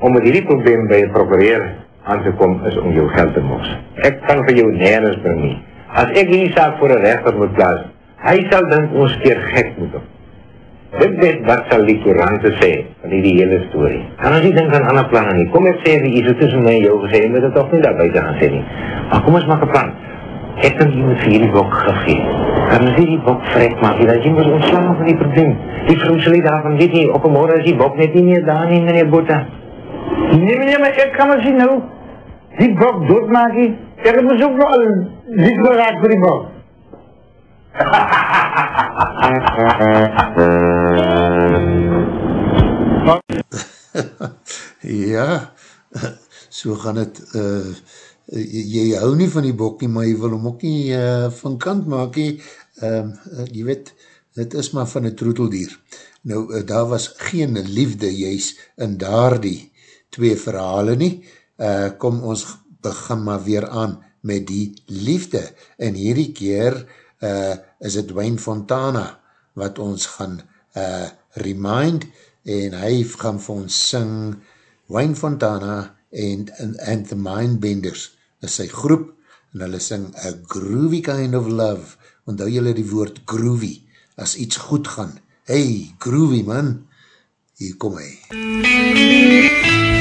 S13: om met hierdie probleem by 'n prokureur aan te kom is om jou geld te mors. Ek kan vir jou nêrens bring nie. As ek hierdie saak voor 'n regter moet plaas, hy sal dink ons keer gek moet op. Dit weet wat sal die koerante sê van hierdie hele storie. En as jy dink aan ander planne nie, kom ek sê vir iets tussen my en jou gesê, jy moet dit tog nie daar buite gaan sê nie. Maar kom ons maak 'n plan. Ek kan jy vir hierdie bok gegee. Kan ons hierdie bok vrek maak, dat jy moet ontslaan van die probleem. Die vrou sal nie daarvan weet nie, op 'n môre is die bok net nie meer daar nie, meneer Boeta.
S11: Nee meneer, maar ik kan maar zien nou. Die bak doodmaak heb dus ook nog al niet geraakt voor die bak.
S1: ja, so gaan het, uh, jy, jy hou nie van die bok nie, maar jy wil hom ook nie uh, van kant maak nie, um, uh, jy weet, het is maar van een troeteldier. Nou, uh, daar was geen liefde juist in daar die twee verhale nie, uh, kom ons begin maar weer aan met die liefde, en hierdie keer uh, is het Wayne Fontana, wat ons gaan uh, remind, en hy gaan vir ons sing Wayne Fontana en, and, and the Mindbenders is sy groep en hulle sing A Groovy Kind of Love. Onthou julle die woord groovy as iets goed gaan? Hey groovy man hier kom hy.
S3: When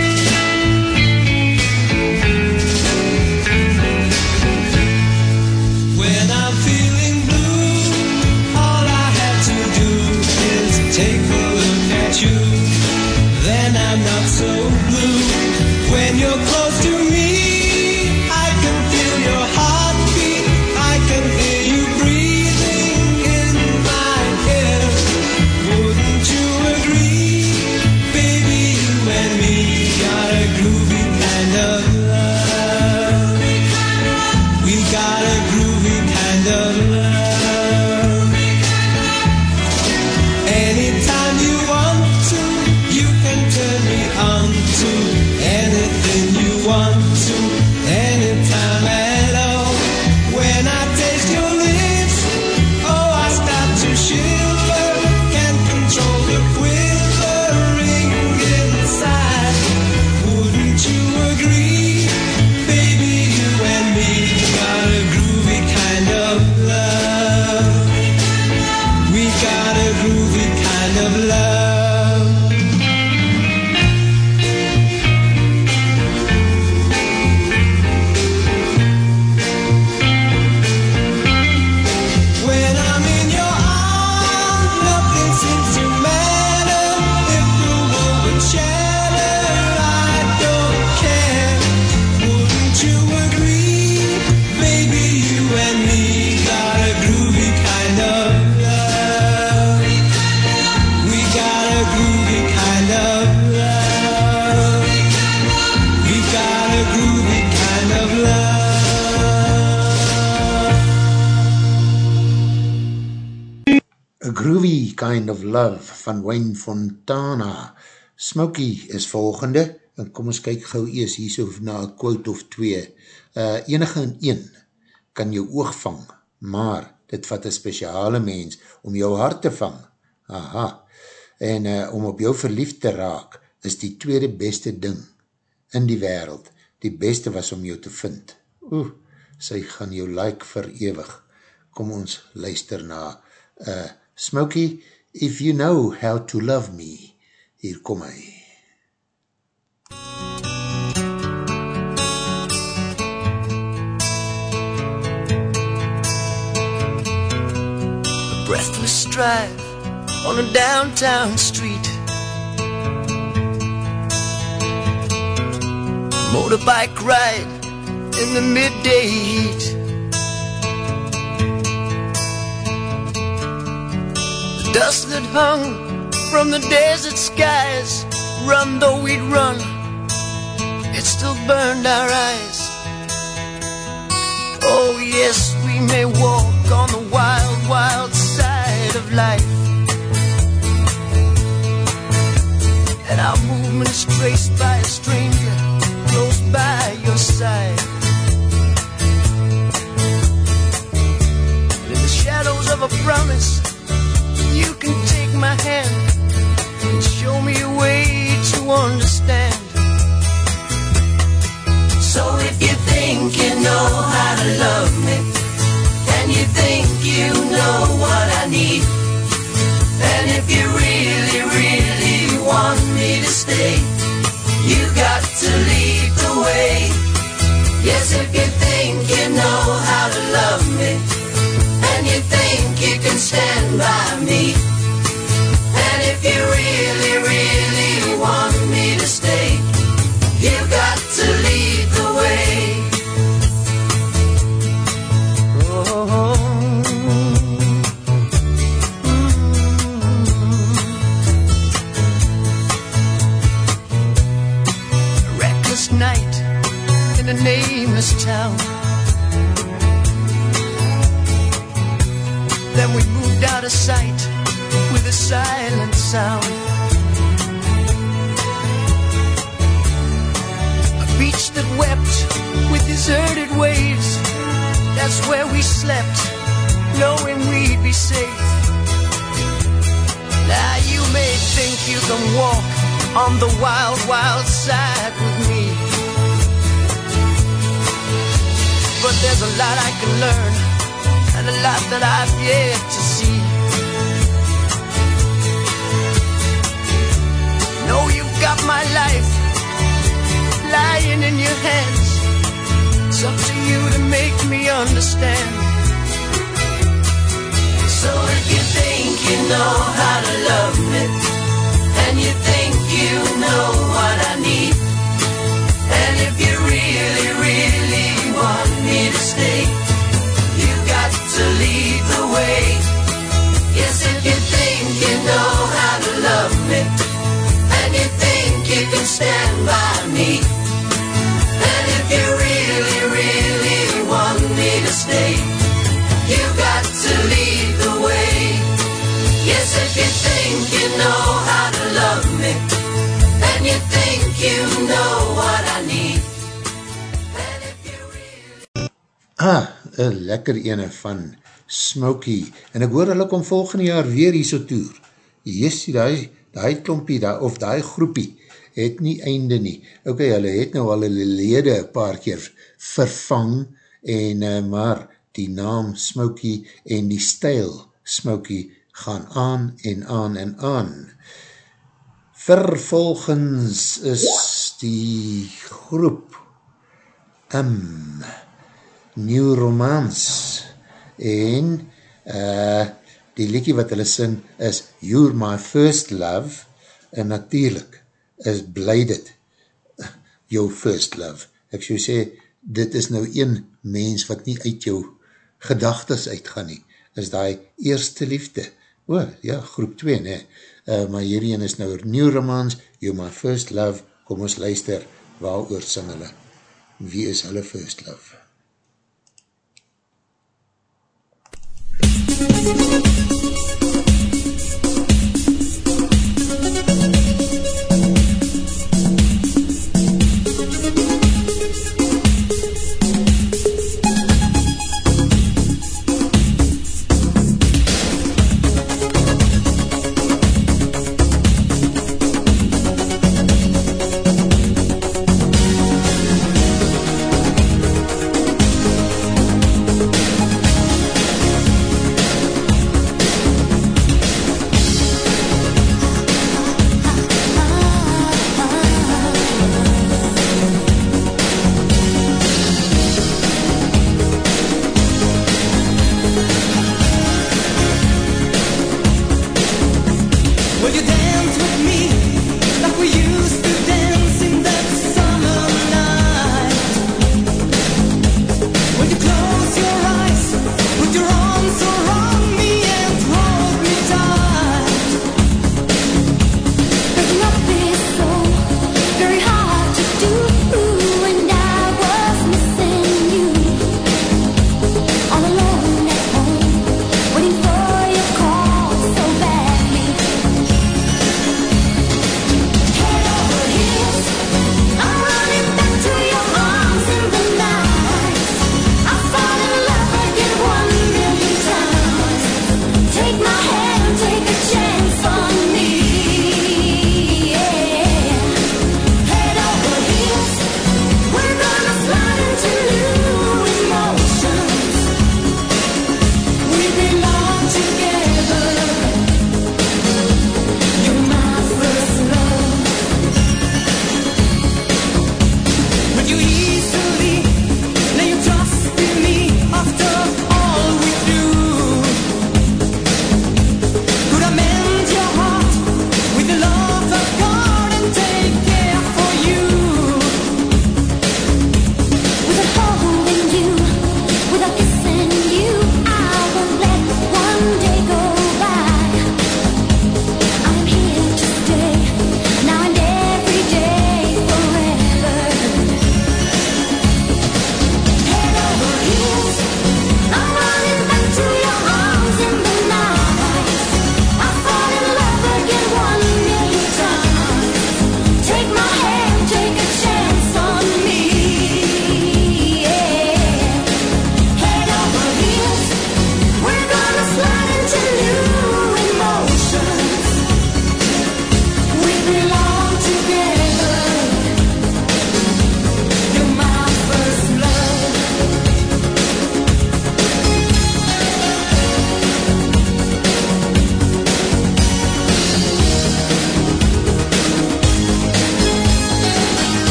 S3: Kind of Love
S1: van Wayne Fontana. Smokey is volgende, en kom ons kyk gauw eers hier so na een quote of twee. Uh, enige in een kan jou oog vang, maar dit vat een speciale mens om jou hart te vang. Aha, en uh, om op jou verliefd te raak, is die tweede beste ding in die wereld. Die beste was om jou te vind. Oeh, sy gaan jou like verewig. Kom ons luister na uh, Smokey, if you know how to love me, hier kom hy.
S14: A breathless drive on a downtown street. Motorbike ride in the midday heat. Dust that hung from the desert skies, run though we'd run, it still burned our eyes. Oh, yes, we may walk on the wild, wild side of life. And our movements traced by a stranger close by your side. In the shadows of a promise, you can take my hand and show me a way to understand. So if you think you know how to love me, and you think you know what I need, and if you really, really want me to stay, you got to lead the way. Yes, if you think you know how to love me, think you can stand by me, and if you really, really of sight with a silent sound. A beach that wept with deserted waves. That's where we slept, knowing we'd be safe. Now you may think you can walk on the wild, wild side with me. But there's a lot I can learn, and a lot that I've yet to see. My life lying in your hands. It's up to you to make me understand. So if you think you know how to love me, and you think you know what I need, and if you really, really want me to stay, you got to lead the way. Yes, if you think you know how to love me, can stand by me, and if you really, really want me to stay, you got to lead the way. Yes, if you think you know how to love me, and you think you know what I need.
S1: Ah, een lekker ene van Smokey. En ek hoor hulle kom volgende jaar weer hier so toer. Jessie, die, die klompie daar, of die groepie, het nie einde nie. Ok, hulle het nou al hulle lede paar keer vervang, en uh, maar die naam Smokey en die stijl Smokey gaan aan en aan en aan. Vervolgens is die groep um, New Romance en uh, die liekie wat hulle sing is You're My First Love en natuurlijk is bly dit Your First Love. Ek so sê, dit is nou een mens wat nie uit jou gedagtes uitgaan nie, is die eerste liefde. O, oh, ja, groep 2, ne. Uh, maar hierheen is nou New Romance, You're My First Love, kom ons luister, waar oor sing hulle? Wie is hulle first love?
S9: Will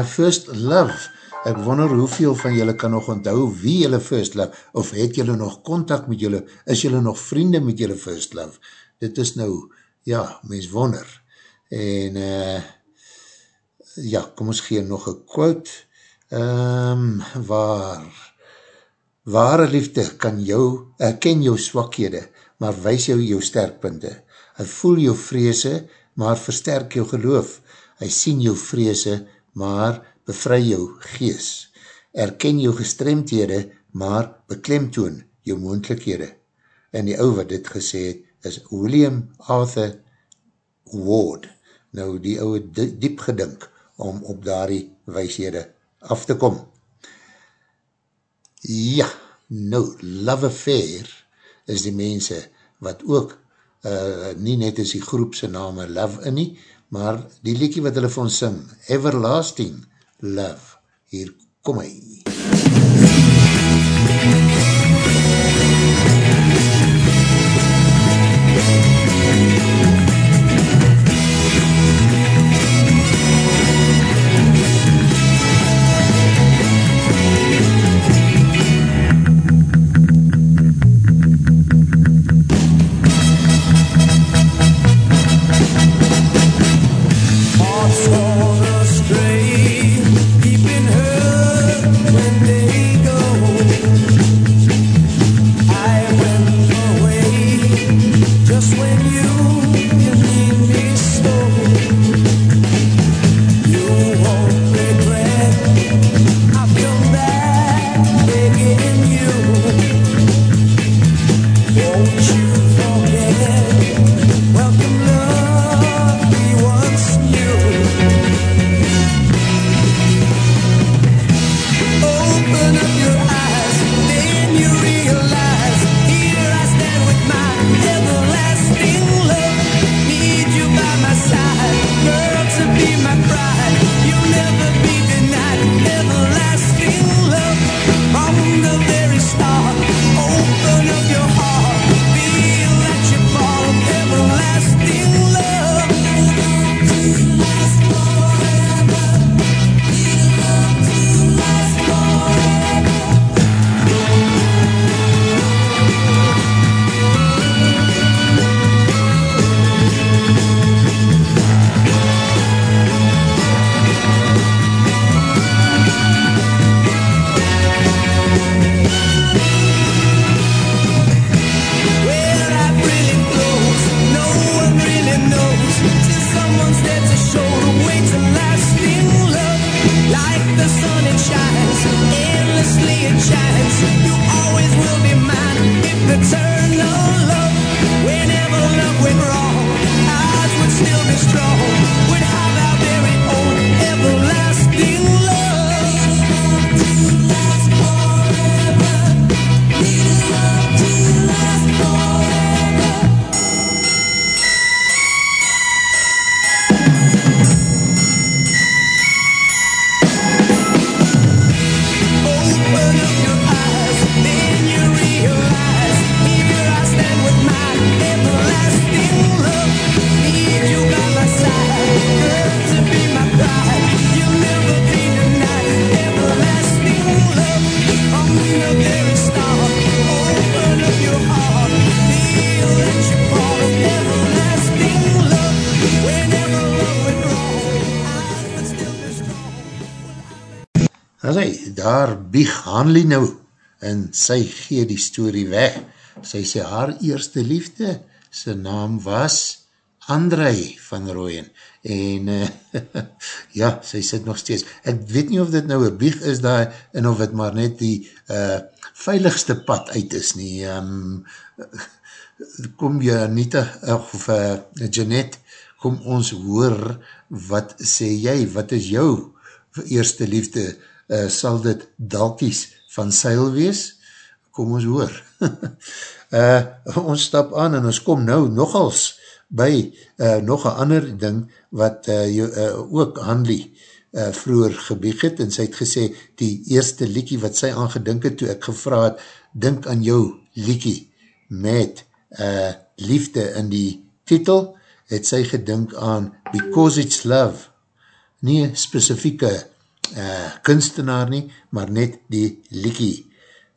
S15: my first love,
S1: ek wonder hoeveel van julle kan nog onthou wie julle first love, of het julle nog contact met julle, is julle nog vriende met julle first love, dit is nou, ja, mens wonder, en uh, ja, kom ons gee nog een quote, um, waar, ware liefde kan jou, uh, ken jou swakhede, maar wys jou jou sterkpunte, hy voel jou vreese, maar versterk jou geloof, hy sien jou vreese, maar bevry jou gees, erken jou gestremdhede, maar beklemtoon jou moendlikhede. En die ou wat dit gesê het, is William Arthur Ward. Nou die ouwe diep gedink om op daardie wijshede af te kom. Ja, nou, Love Affair is die mense wat ook uh, nie net is die groepse name Love in nie, maar die liekie wat hulle vir ons sing, Everlasting Love. Hier kom hy.
S2: Hearts
S1: As hy, daar bieg Hanlie nou en sy gee die story weg. Sy sê haar eerste liefde, sy naam was André van Rooyen. En uh, ja, sy sit nog steeds. Ek weet nie of dit nou een bieg is daar en of het maar net die uh, veiligste pad uit is nie. Um, kom jy Anita, of uh, Jeanette, kom ons hoor, wat sê jy, wat is jou eerste liefde, uh, sal dit dalkies van seil wees? Kom ons hoor. uh, ons stap aan en ons kom nou nogals by uh, nog een ander ding wat uh, jou, uh, ook Hanlie uh, vroeger gebieg het en sy het gesê die eerste liekie wat sy aangedink het toe ek gevra het, dink aan jou liekie met uh, liefde in die titel, het sy gedink aan Because It's Love nie specifieke uh, kunstenaar nie, maar net die liekie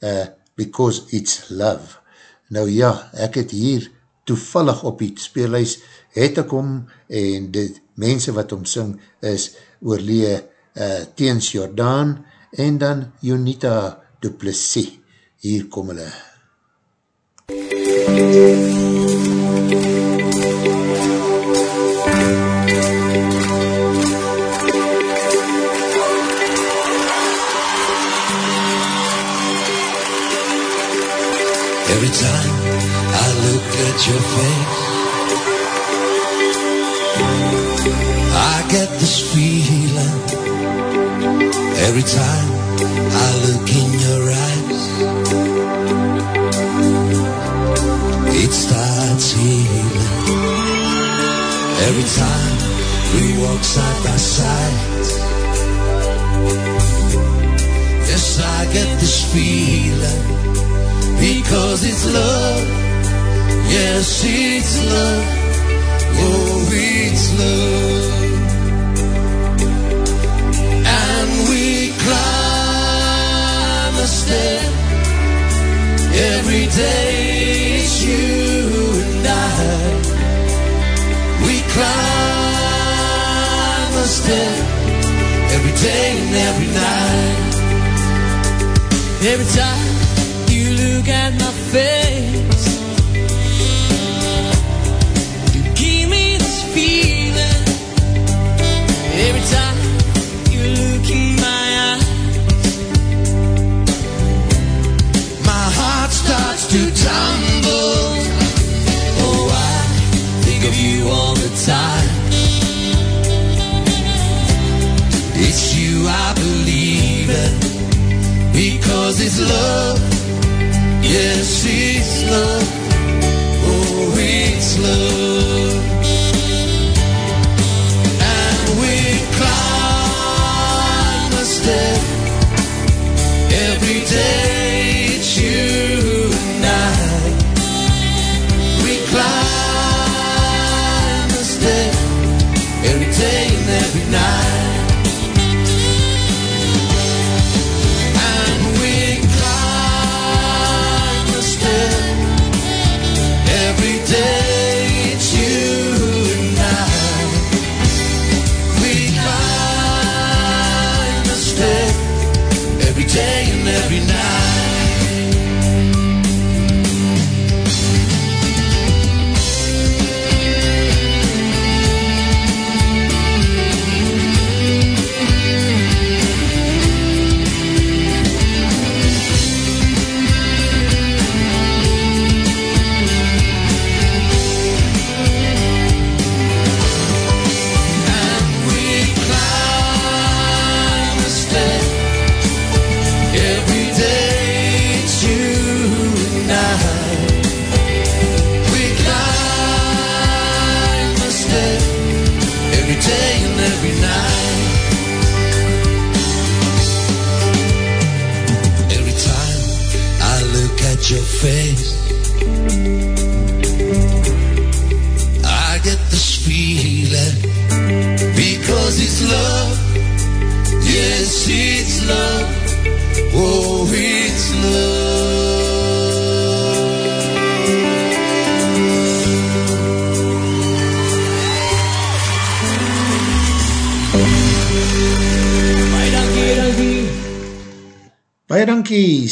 S1: uh, Because It's Love. Nou ja, ek het hier toevallig op die speelhuis het ek om en die mense wat om sing is oorlee uh, Teens Jordaan en dan Jonita Duplessis. Hier kom hulle.
S2: Every your face. I get this feeling every time I look in your eyes.
S5: It starts healing every time we walk side by side. Yes, I get this feeling because it's love. Yes, it's love. Oh, it's love. And we climb a step every day. It's you and I. We climb a step every day and every night. Every time you look at my face, Oh, I think of you all the time. It's you I believe in because it's love. Yes, it's love. Oh, it's love.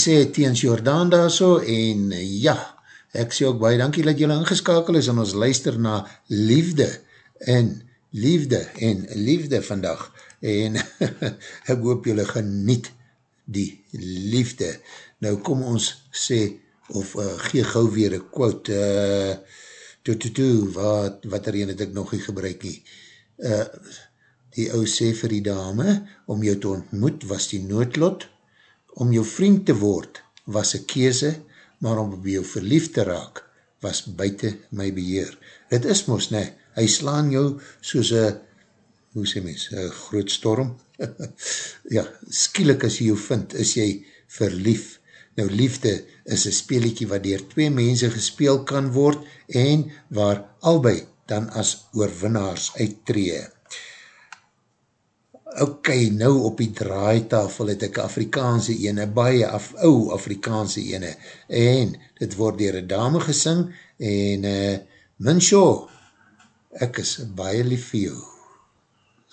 S1: Sê Teens Jordaan daar so, en ja, ek sê ook baie dankie dat julle ingeskakel is en ons luister na liefde en liefde en liefde vandag en ek hoop julle geniet die liefde. Nou kom ons sê, of uh, gee gauw weer een quote, uh, toe toe toe, wat, wat er een het ek nog nie gebruik nie. Uh, die ou sê vir die dame, om jou te ontmoet was die noodlot, om jou vriend te word was een kese, maar om op jou verlief te raak was buiten my beheer. Het is mos, ne, hy slaan jou soos een, hoe sê mens, een groot storm. ja, skielik as jy jou vind, is jy verlief. Nou, liefde is een speeliekie wat dier twee mense gespeel kan word en waar albei dan as oorwinnaars uittree. Ok, nou op die draaitafel het ek Afrikaanse ene, baie af, ou Afrikaanse ene, en dit word dier een dame gesing, en uh, Minsho, ek is baie lief vir jou.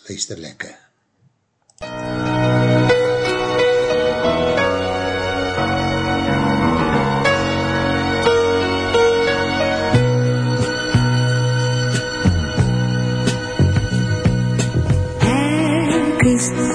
S1: Luister lekker.
S9: Ek is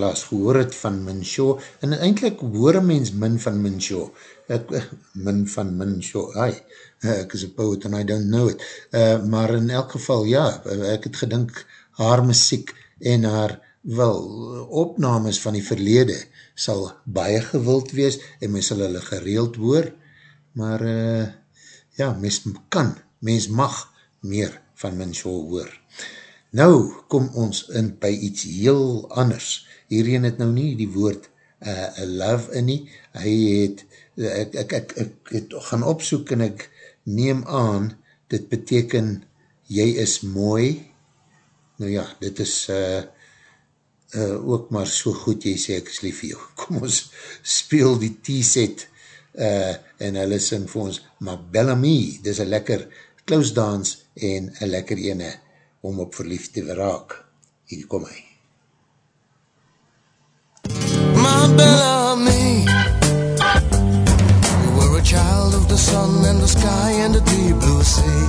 S1: laas gehoor het van Minshaw, en eindelijk hoor mens min van Minshaw, ek, eh, min van Minshaw, ai, eh, ek is a poet and I don't know it, uh, maar in elk geval, ja, ek het gedink, haar muziek en haar, wel, opnames van die verlede, sal baie gewild wees, en mens sal hulle gereeld hoor, maar, uh, ja, mens kan, mens mag meer van Minshaw hoor. Nou kom ons in by iets heel anders. Hierheen het nou nie die woord uh, love in nie. Hy het, ek, ek, ek, ek het gaan opsoek en ek neem aan, dit beteken jy is mooi. Nou ja, dit is uh, uh, ook maar so goed jy sê ek is lief vir jou. Kom ons speel die T-set uh, en hulle sing vir ons maar Bellamy, dit is een lekker close dance en een lekker ene om op verliefd te raak. Hier kom hy.
S14: My Bellamy, you were a child of the sun and the sky and the deep blue sea.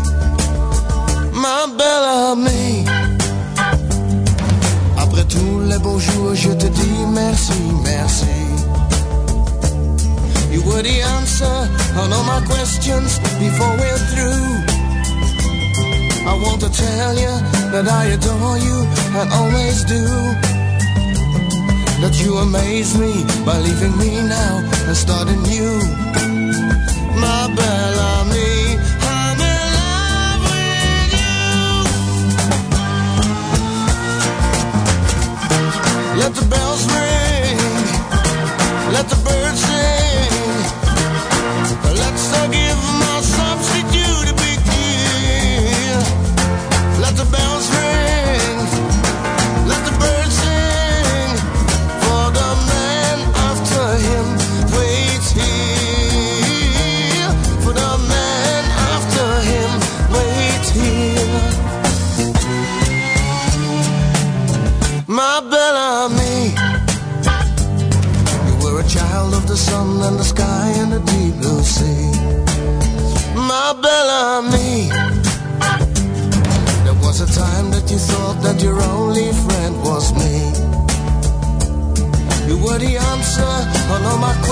S14: My Bellamy, après tous les beaux jours, je te dis merci, merci. You were the answer on all my questions before we're through. I want to tell you that I adore you and always do. That you amaze me by leaving me now and starting new. My Bellamy,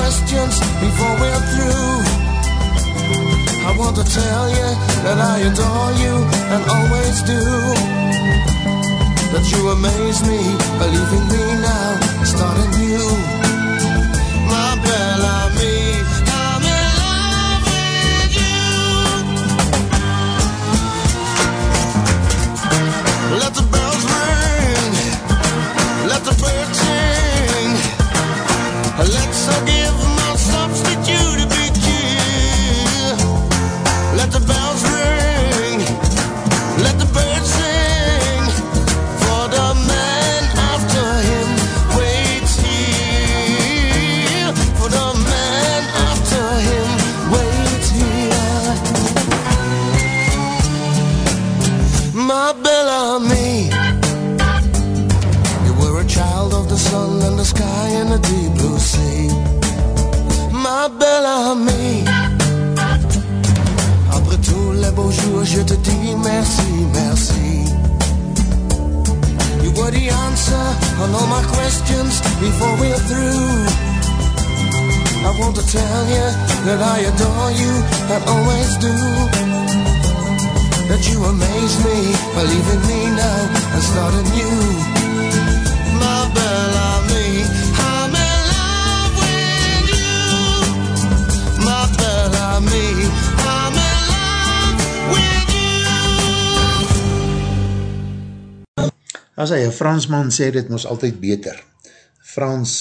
S14: questions before we're through. I want to tell you that I adore you and always do. That you amaze me by leaving me now, starting new. forgive before we're through. I want to tell you that I adore you, I always do. That you amaze me, believe in me now and start anew. My belle amie, I'm in love with you. My belle amie, I'm in love with you.
S1: As hy een Fransman sê, dit moes altyd beter. Frans,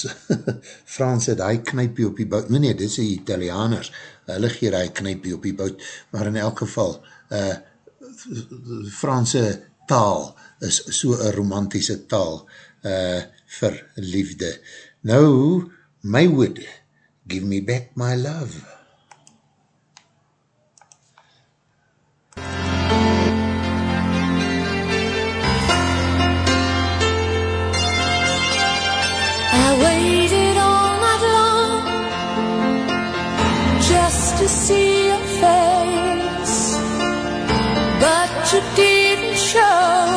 S1: Frans het hy knypie op die boot, nee nee, dit is die Italianers, hulle geer hy knypie op die boot, maar in elk geval, uh, Franse taal is so een romantische taal uh, vir liefde. Nou, my wood, give me back my love.
S9: See your face, but you didn't show.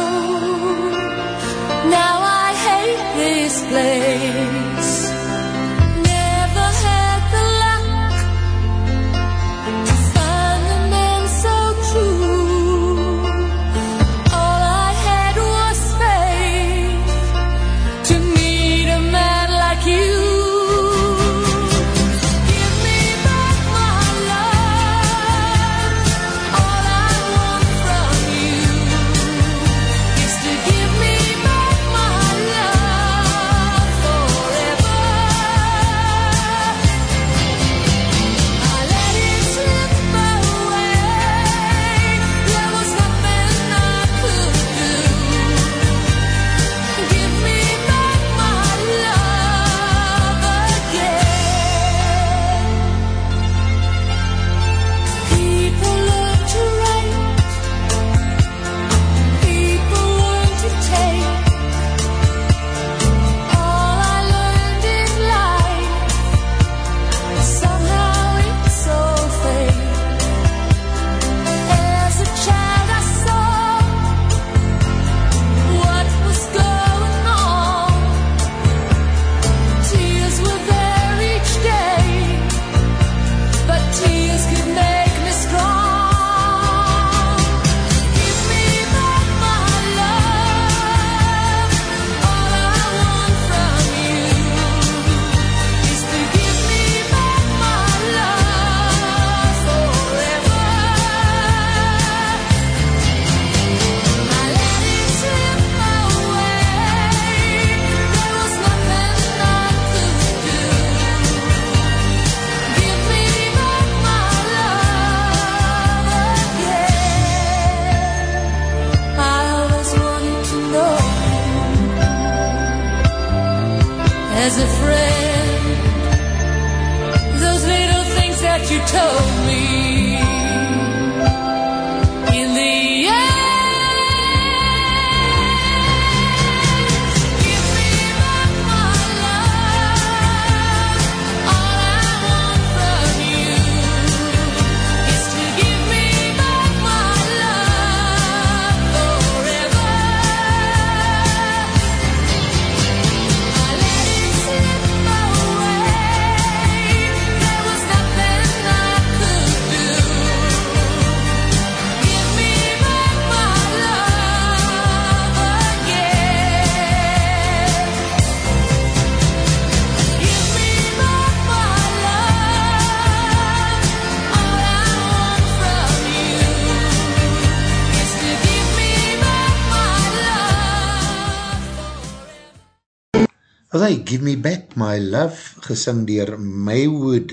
S9: Was
S1: hy, Give Me Back My Love, gesing dier Maywood.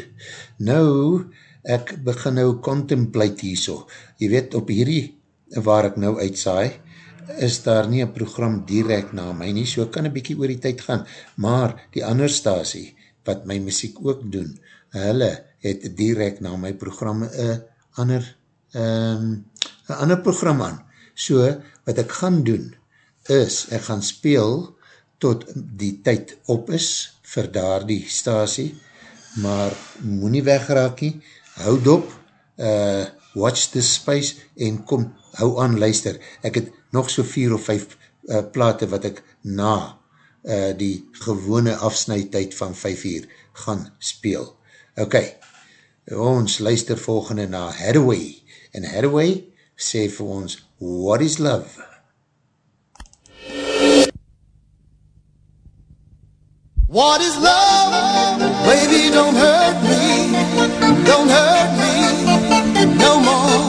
S1: Nou, ek begin nou contemplate hierso. Jy weet, op hierdie, waar ek nou uitsaai, is daar nie een program direct na my nie, so ek kan een bykie oor die tyd gaan. Maar, die ander stasie, wat my muziek ook doen, hulle het direct na my program een ander, um, een ander program aan. So, wat ek gaan doen, is, ek gaan speel, tot die tyd op is vir daar die stasie, maar moet nie wegraak nie, hou dop, uh, Watch the Space en kom, hou aan luister. Ek het nog so vier of vijf uh, plate wat ek na uh, die gewone afsnijdtijd van vijf uur gaan speel. Ok, ons luister volgende na Hathaway en Hathaway sê vir ons, What is Love?
S7: What is love? Baby, don't hurt me. Don't hurt me no more.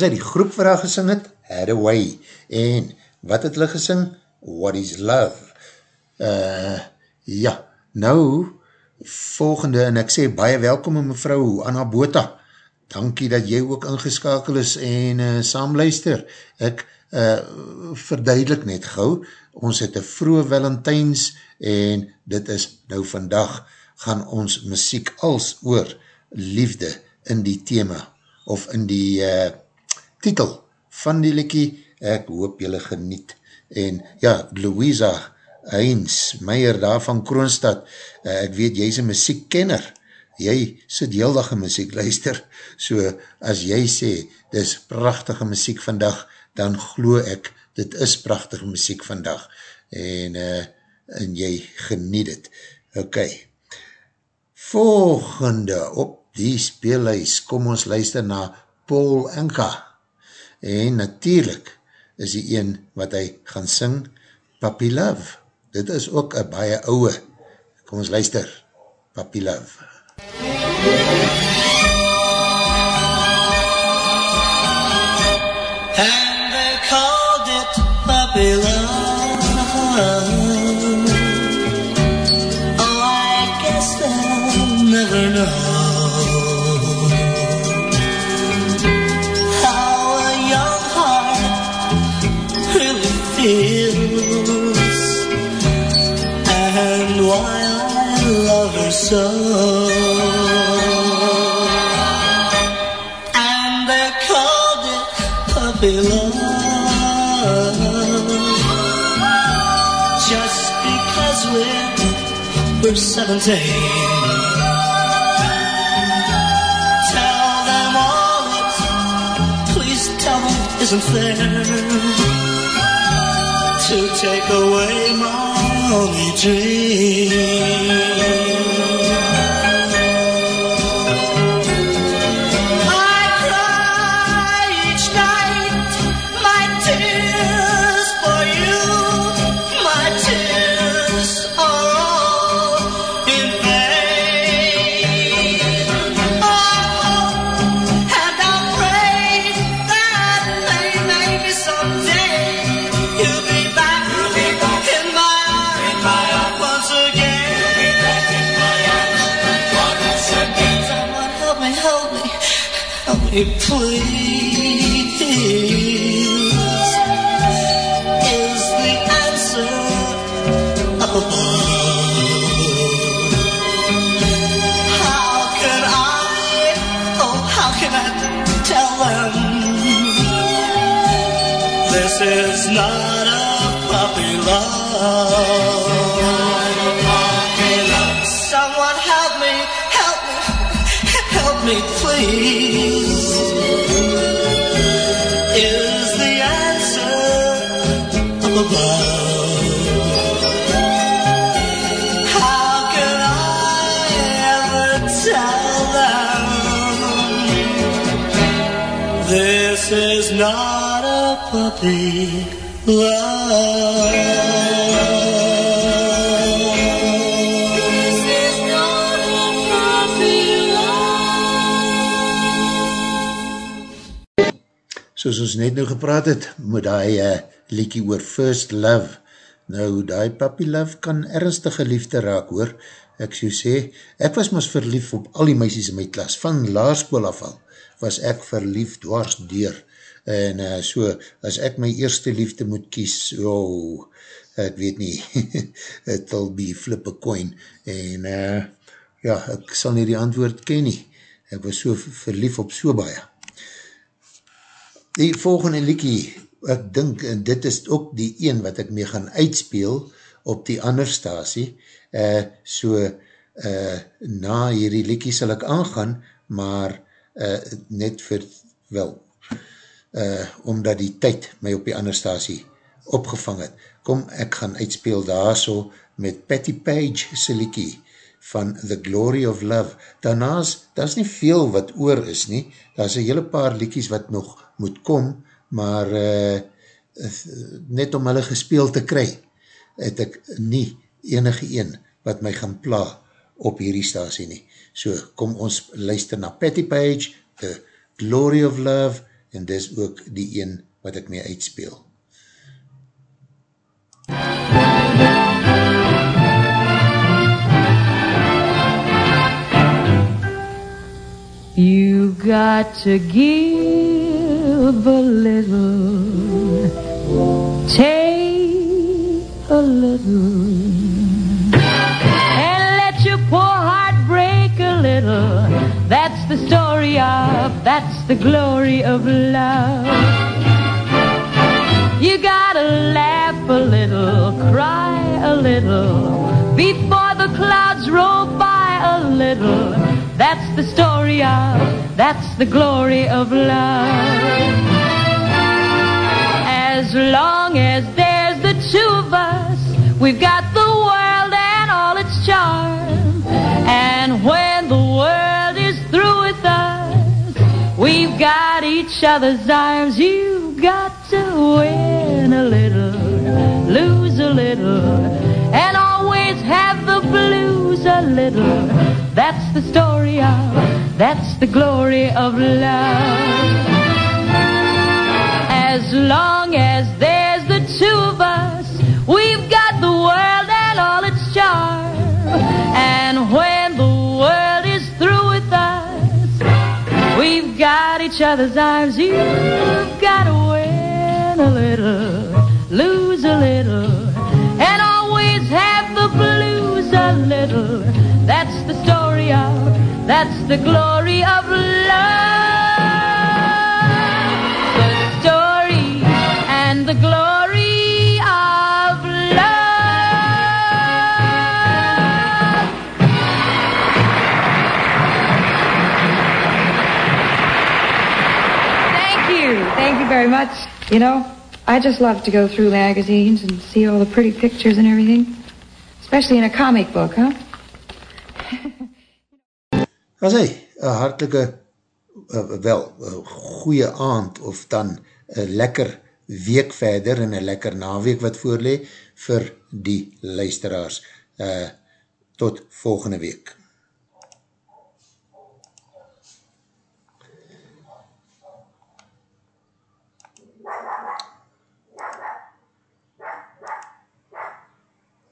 S1: As hy die groep vir haar gesing het, Hathaway, en wat het hulle gesing? What is love? Uh, ja, nou, volgende, en ek sê baie welkom mevrou Anna Bota, dankie dat jy ook ingeskakel is en uh, saamluister. Ek uh, verduidelik net gauw, ons het een vroege Valentijns en dit is nou vandag gaan ons muziek als oor liefde in die thema of in die uh, titel van die likkie, ek hoop jylle geniet. En ja, Louisa Heinz, Meijer daar van Kroonstad, uh, ek weet jy is een muziekkenner, jy sit heel dag in muziek luister, so as jy sê, dis prachtige muziek vandag, dan glo ek, dit is prachtige muziek vandag, en, uh, en jy geniet het. Ok, volgende op die speelhuis, kom ons luister na Paul Enka, en natuurlijk is die een wat hy gaan sing, Papi Love, dit is ook een baie ouwe, kom ons luister, Papi Love.
S2: And
S3: 17. Tell them all it, please tell them isn't fair to take away my only dream. Please. Is the answer? How can I, oh, how can I tell them this is not a puppy love? Someone help me, help me, help me, please. A puppy
S1: Soos ons net nou gepraat het, moet die uh, liekie oor First Love, nou die puppy love kan ernstige liefde raak hoor, ek so sê, ek was mas verlief op al die meisies in my klas, van laarskool af al, was ek verlief dwars deur, en uh, so, as ek my eerste liefde moet kies, oh, ek weet nie, it will be flip a coin, en uh, ja, ek sal nie die antwoord ken nie, ek was so verlief op so baie. Die volgende liekie, ek dink, en dit is ook die een wat ek mee gaan uitspeel op die ander stasie, uh, so uh, na hierdie liekie sal ek aangaan, maar uh, net vir, wel, uh, omdat die tyd my op die ander stasie opgevang het. Kom, ek gaan uitspeel daar so met Patty Page se liekie van The Glory of Love. Daarnaas, daar is nie veel wat oor is nie, daar is een hele paar liekies wat nog moet kom, maar uh, net om hulle gespeel te kry, het ek nie enige een wat my gaan pla op hierdie stasie nie. So, kom ons luister na Patty Page, The Glory of Love, en dis ook die een wat ek mee uitspeel.
S6: You got to give a little, take a little, little. That's the story of, that's the glory of love. You gotta laugh a little, cry a little, before the clouds roll by a little. That's the story of, that's the glory of love. As long as there's the two of us, we've got the world and all its charm. And when we've got each other's arms. You've got to win a little, lose a little, and always have the blues a little. That's the story of, that's the glory of love. As long as there's the two of us, we've got the world and all its charm. And when got each other's arms. You've got to win a little, lose a little, and always have the blues a little. That's the story of, that's the glory of love.
S16: Very much. You know, I just love to go through magazines and see all the pretty pictures and everything. Especially in a comic book, huh?
S1: As hy, een hartelike, wel, goeie aand, of dan een lekker week verder, en een lekker naweek wat voorlee, vir die luisteraars. Uh, tot volgende week.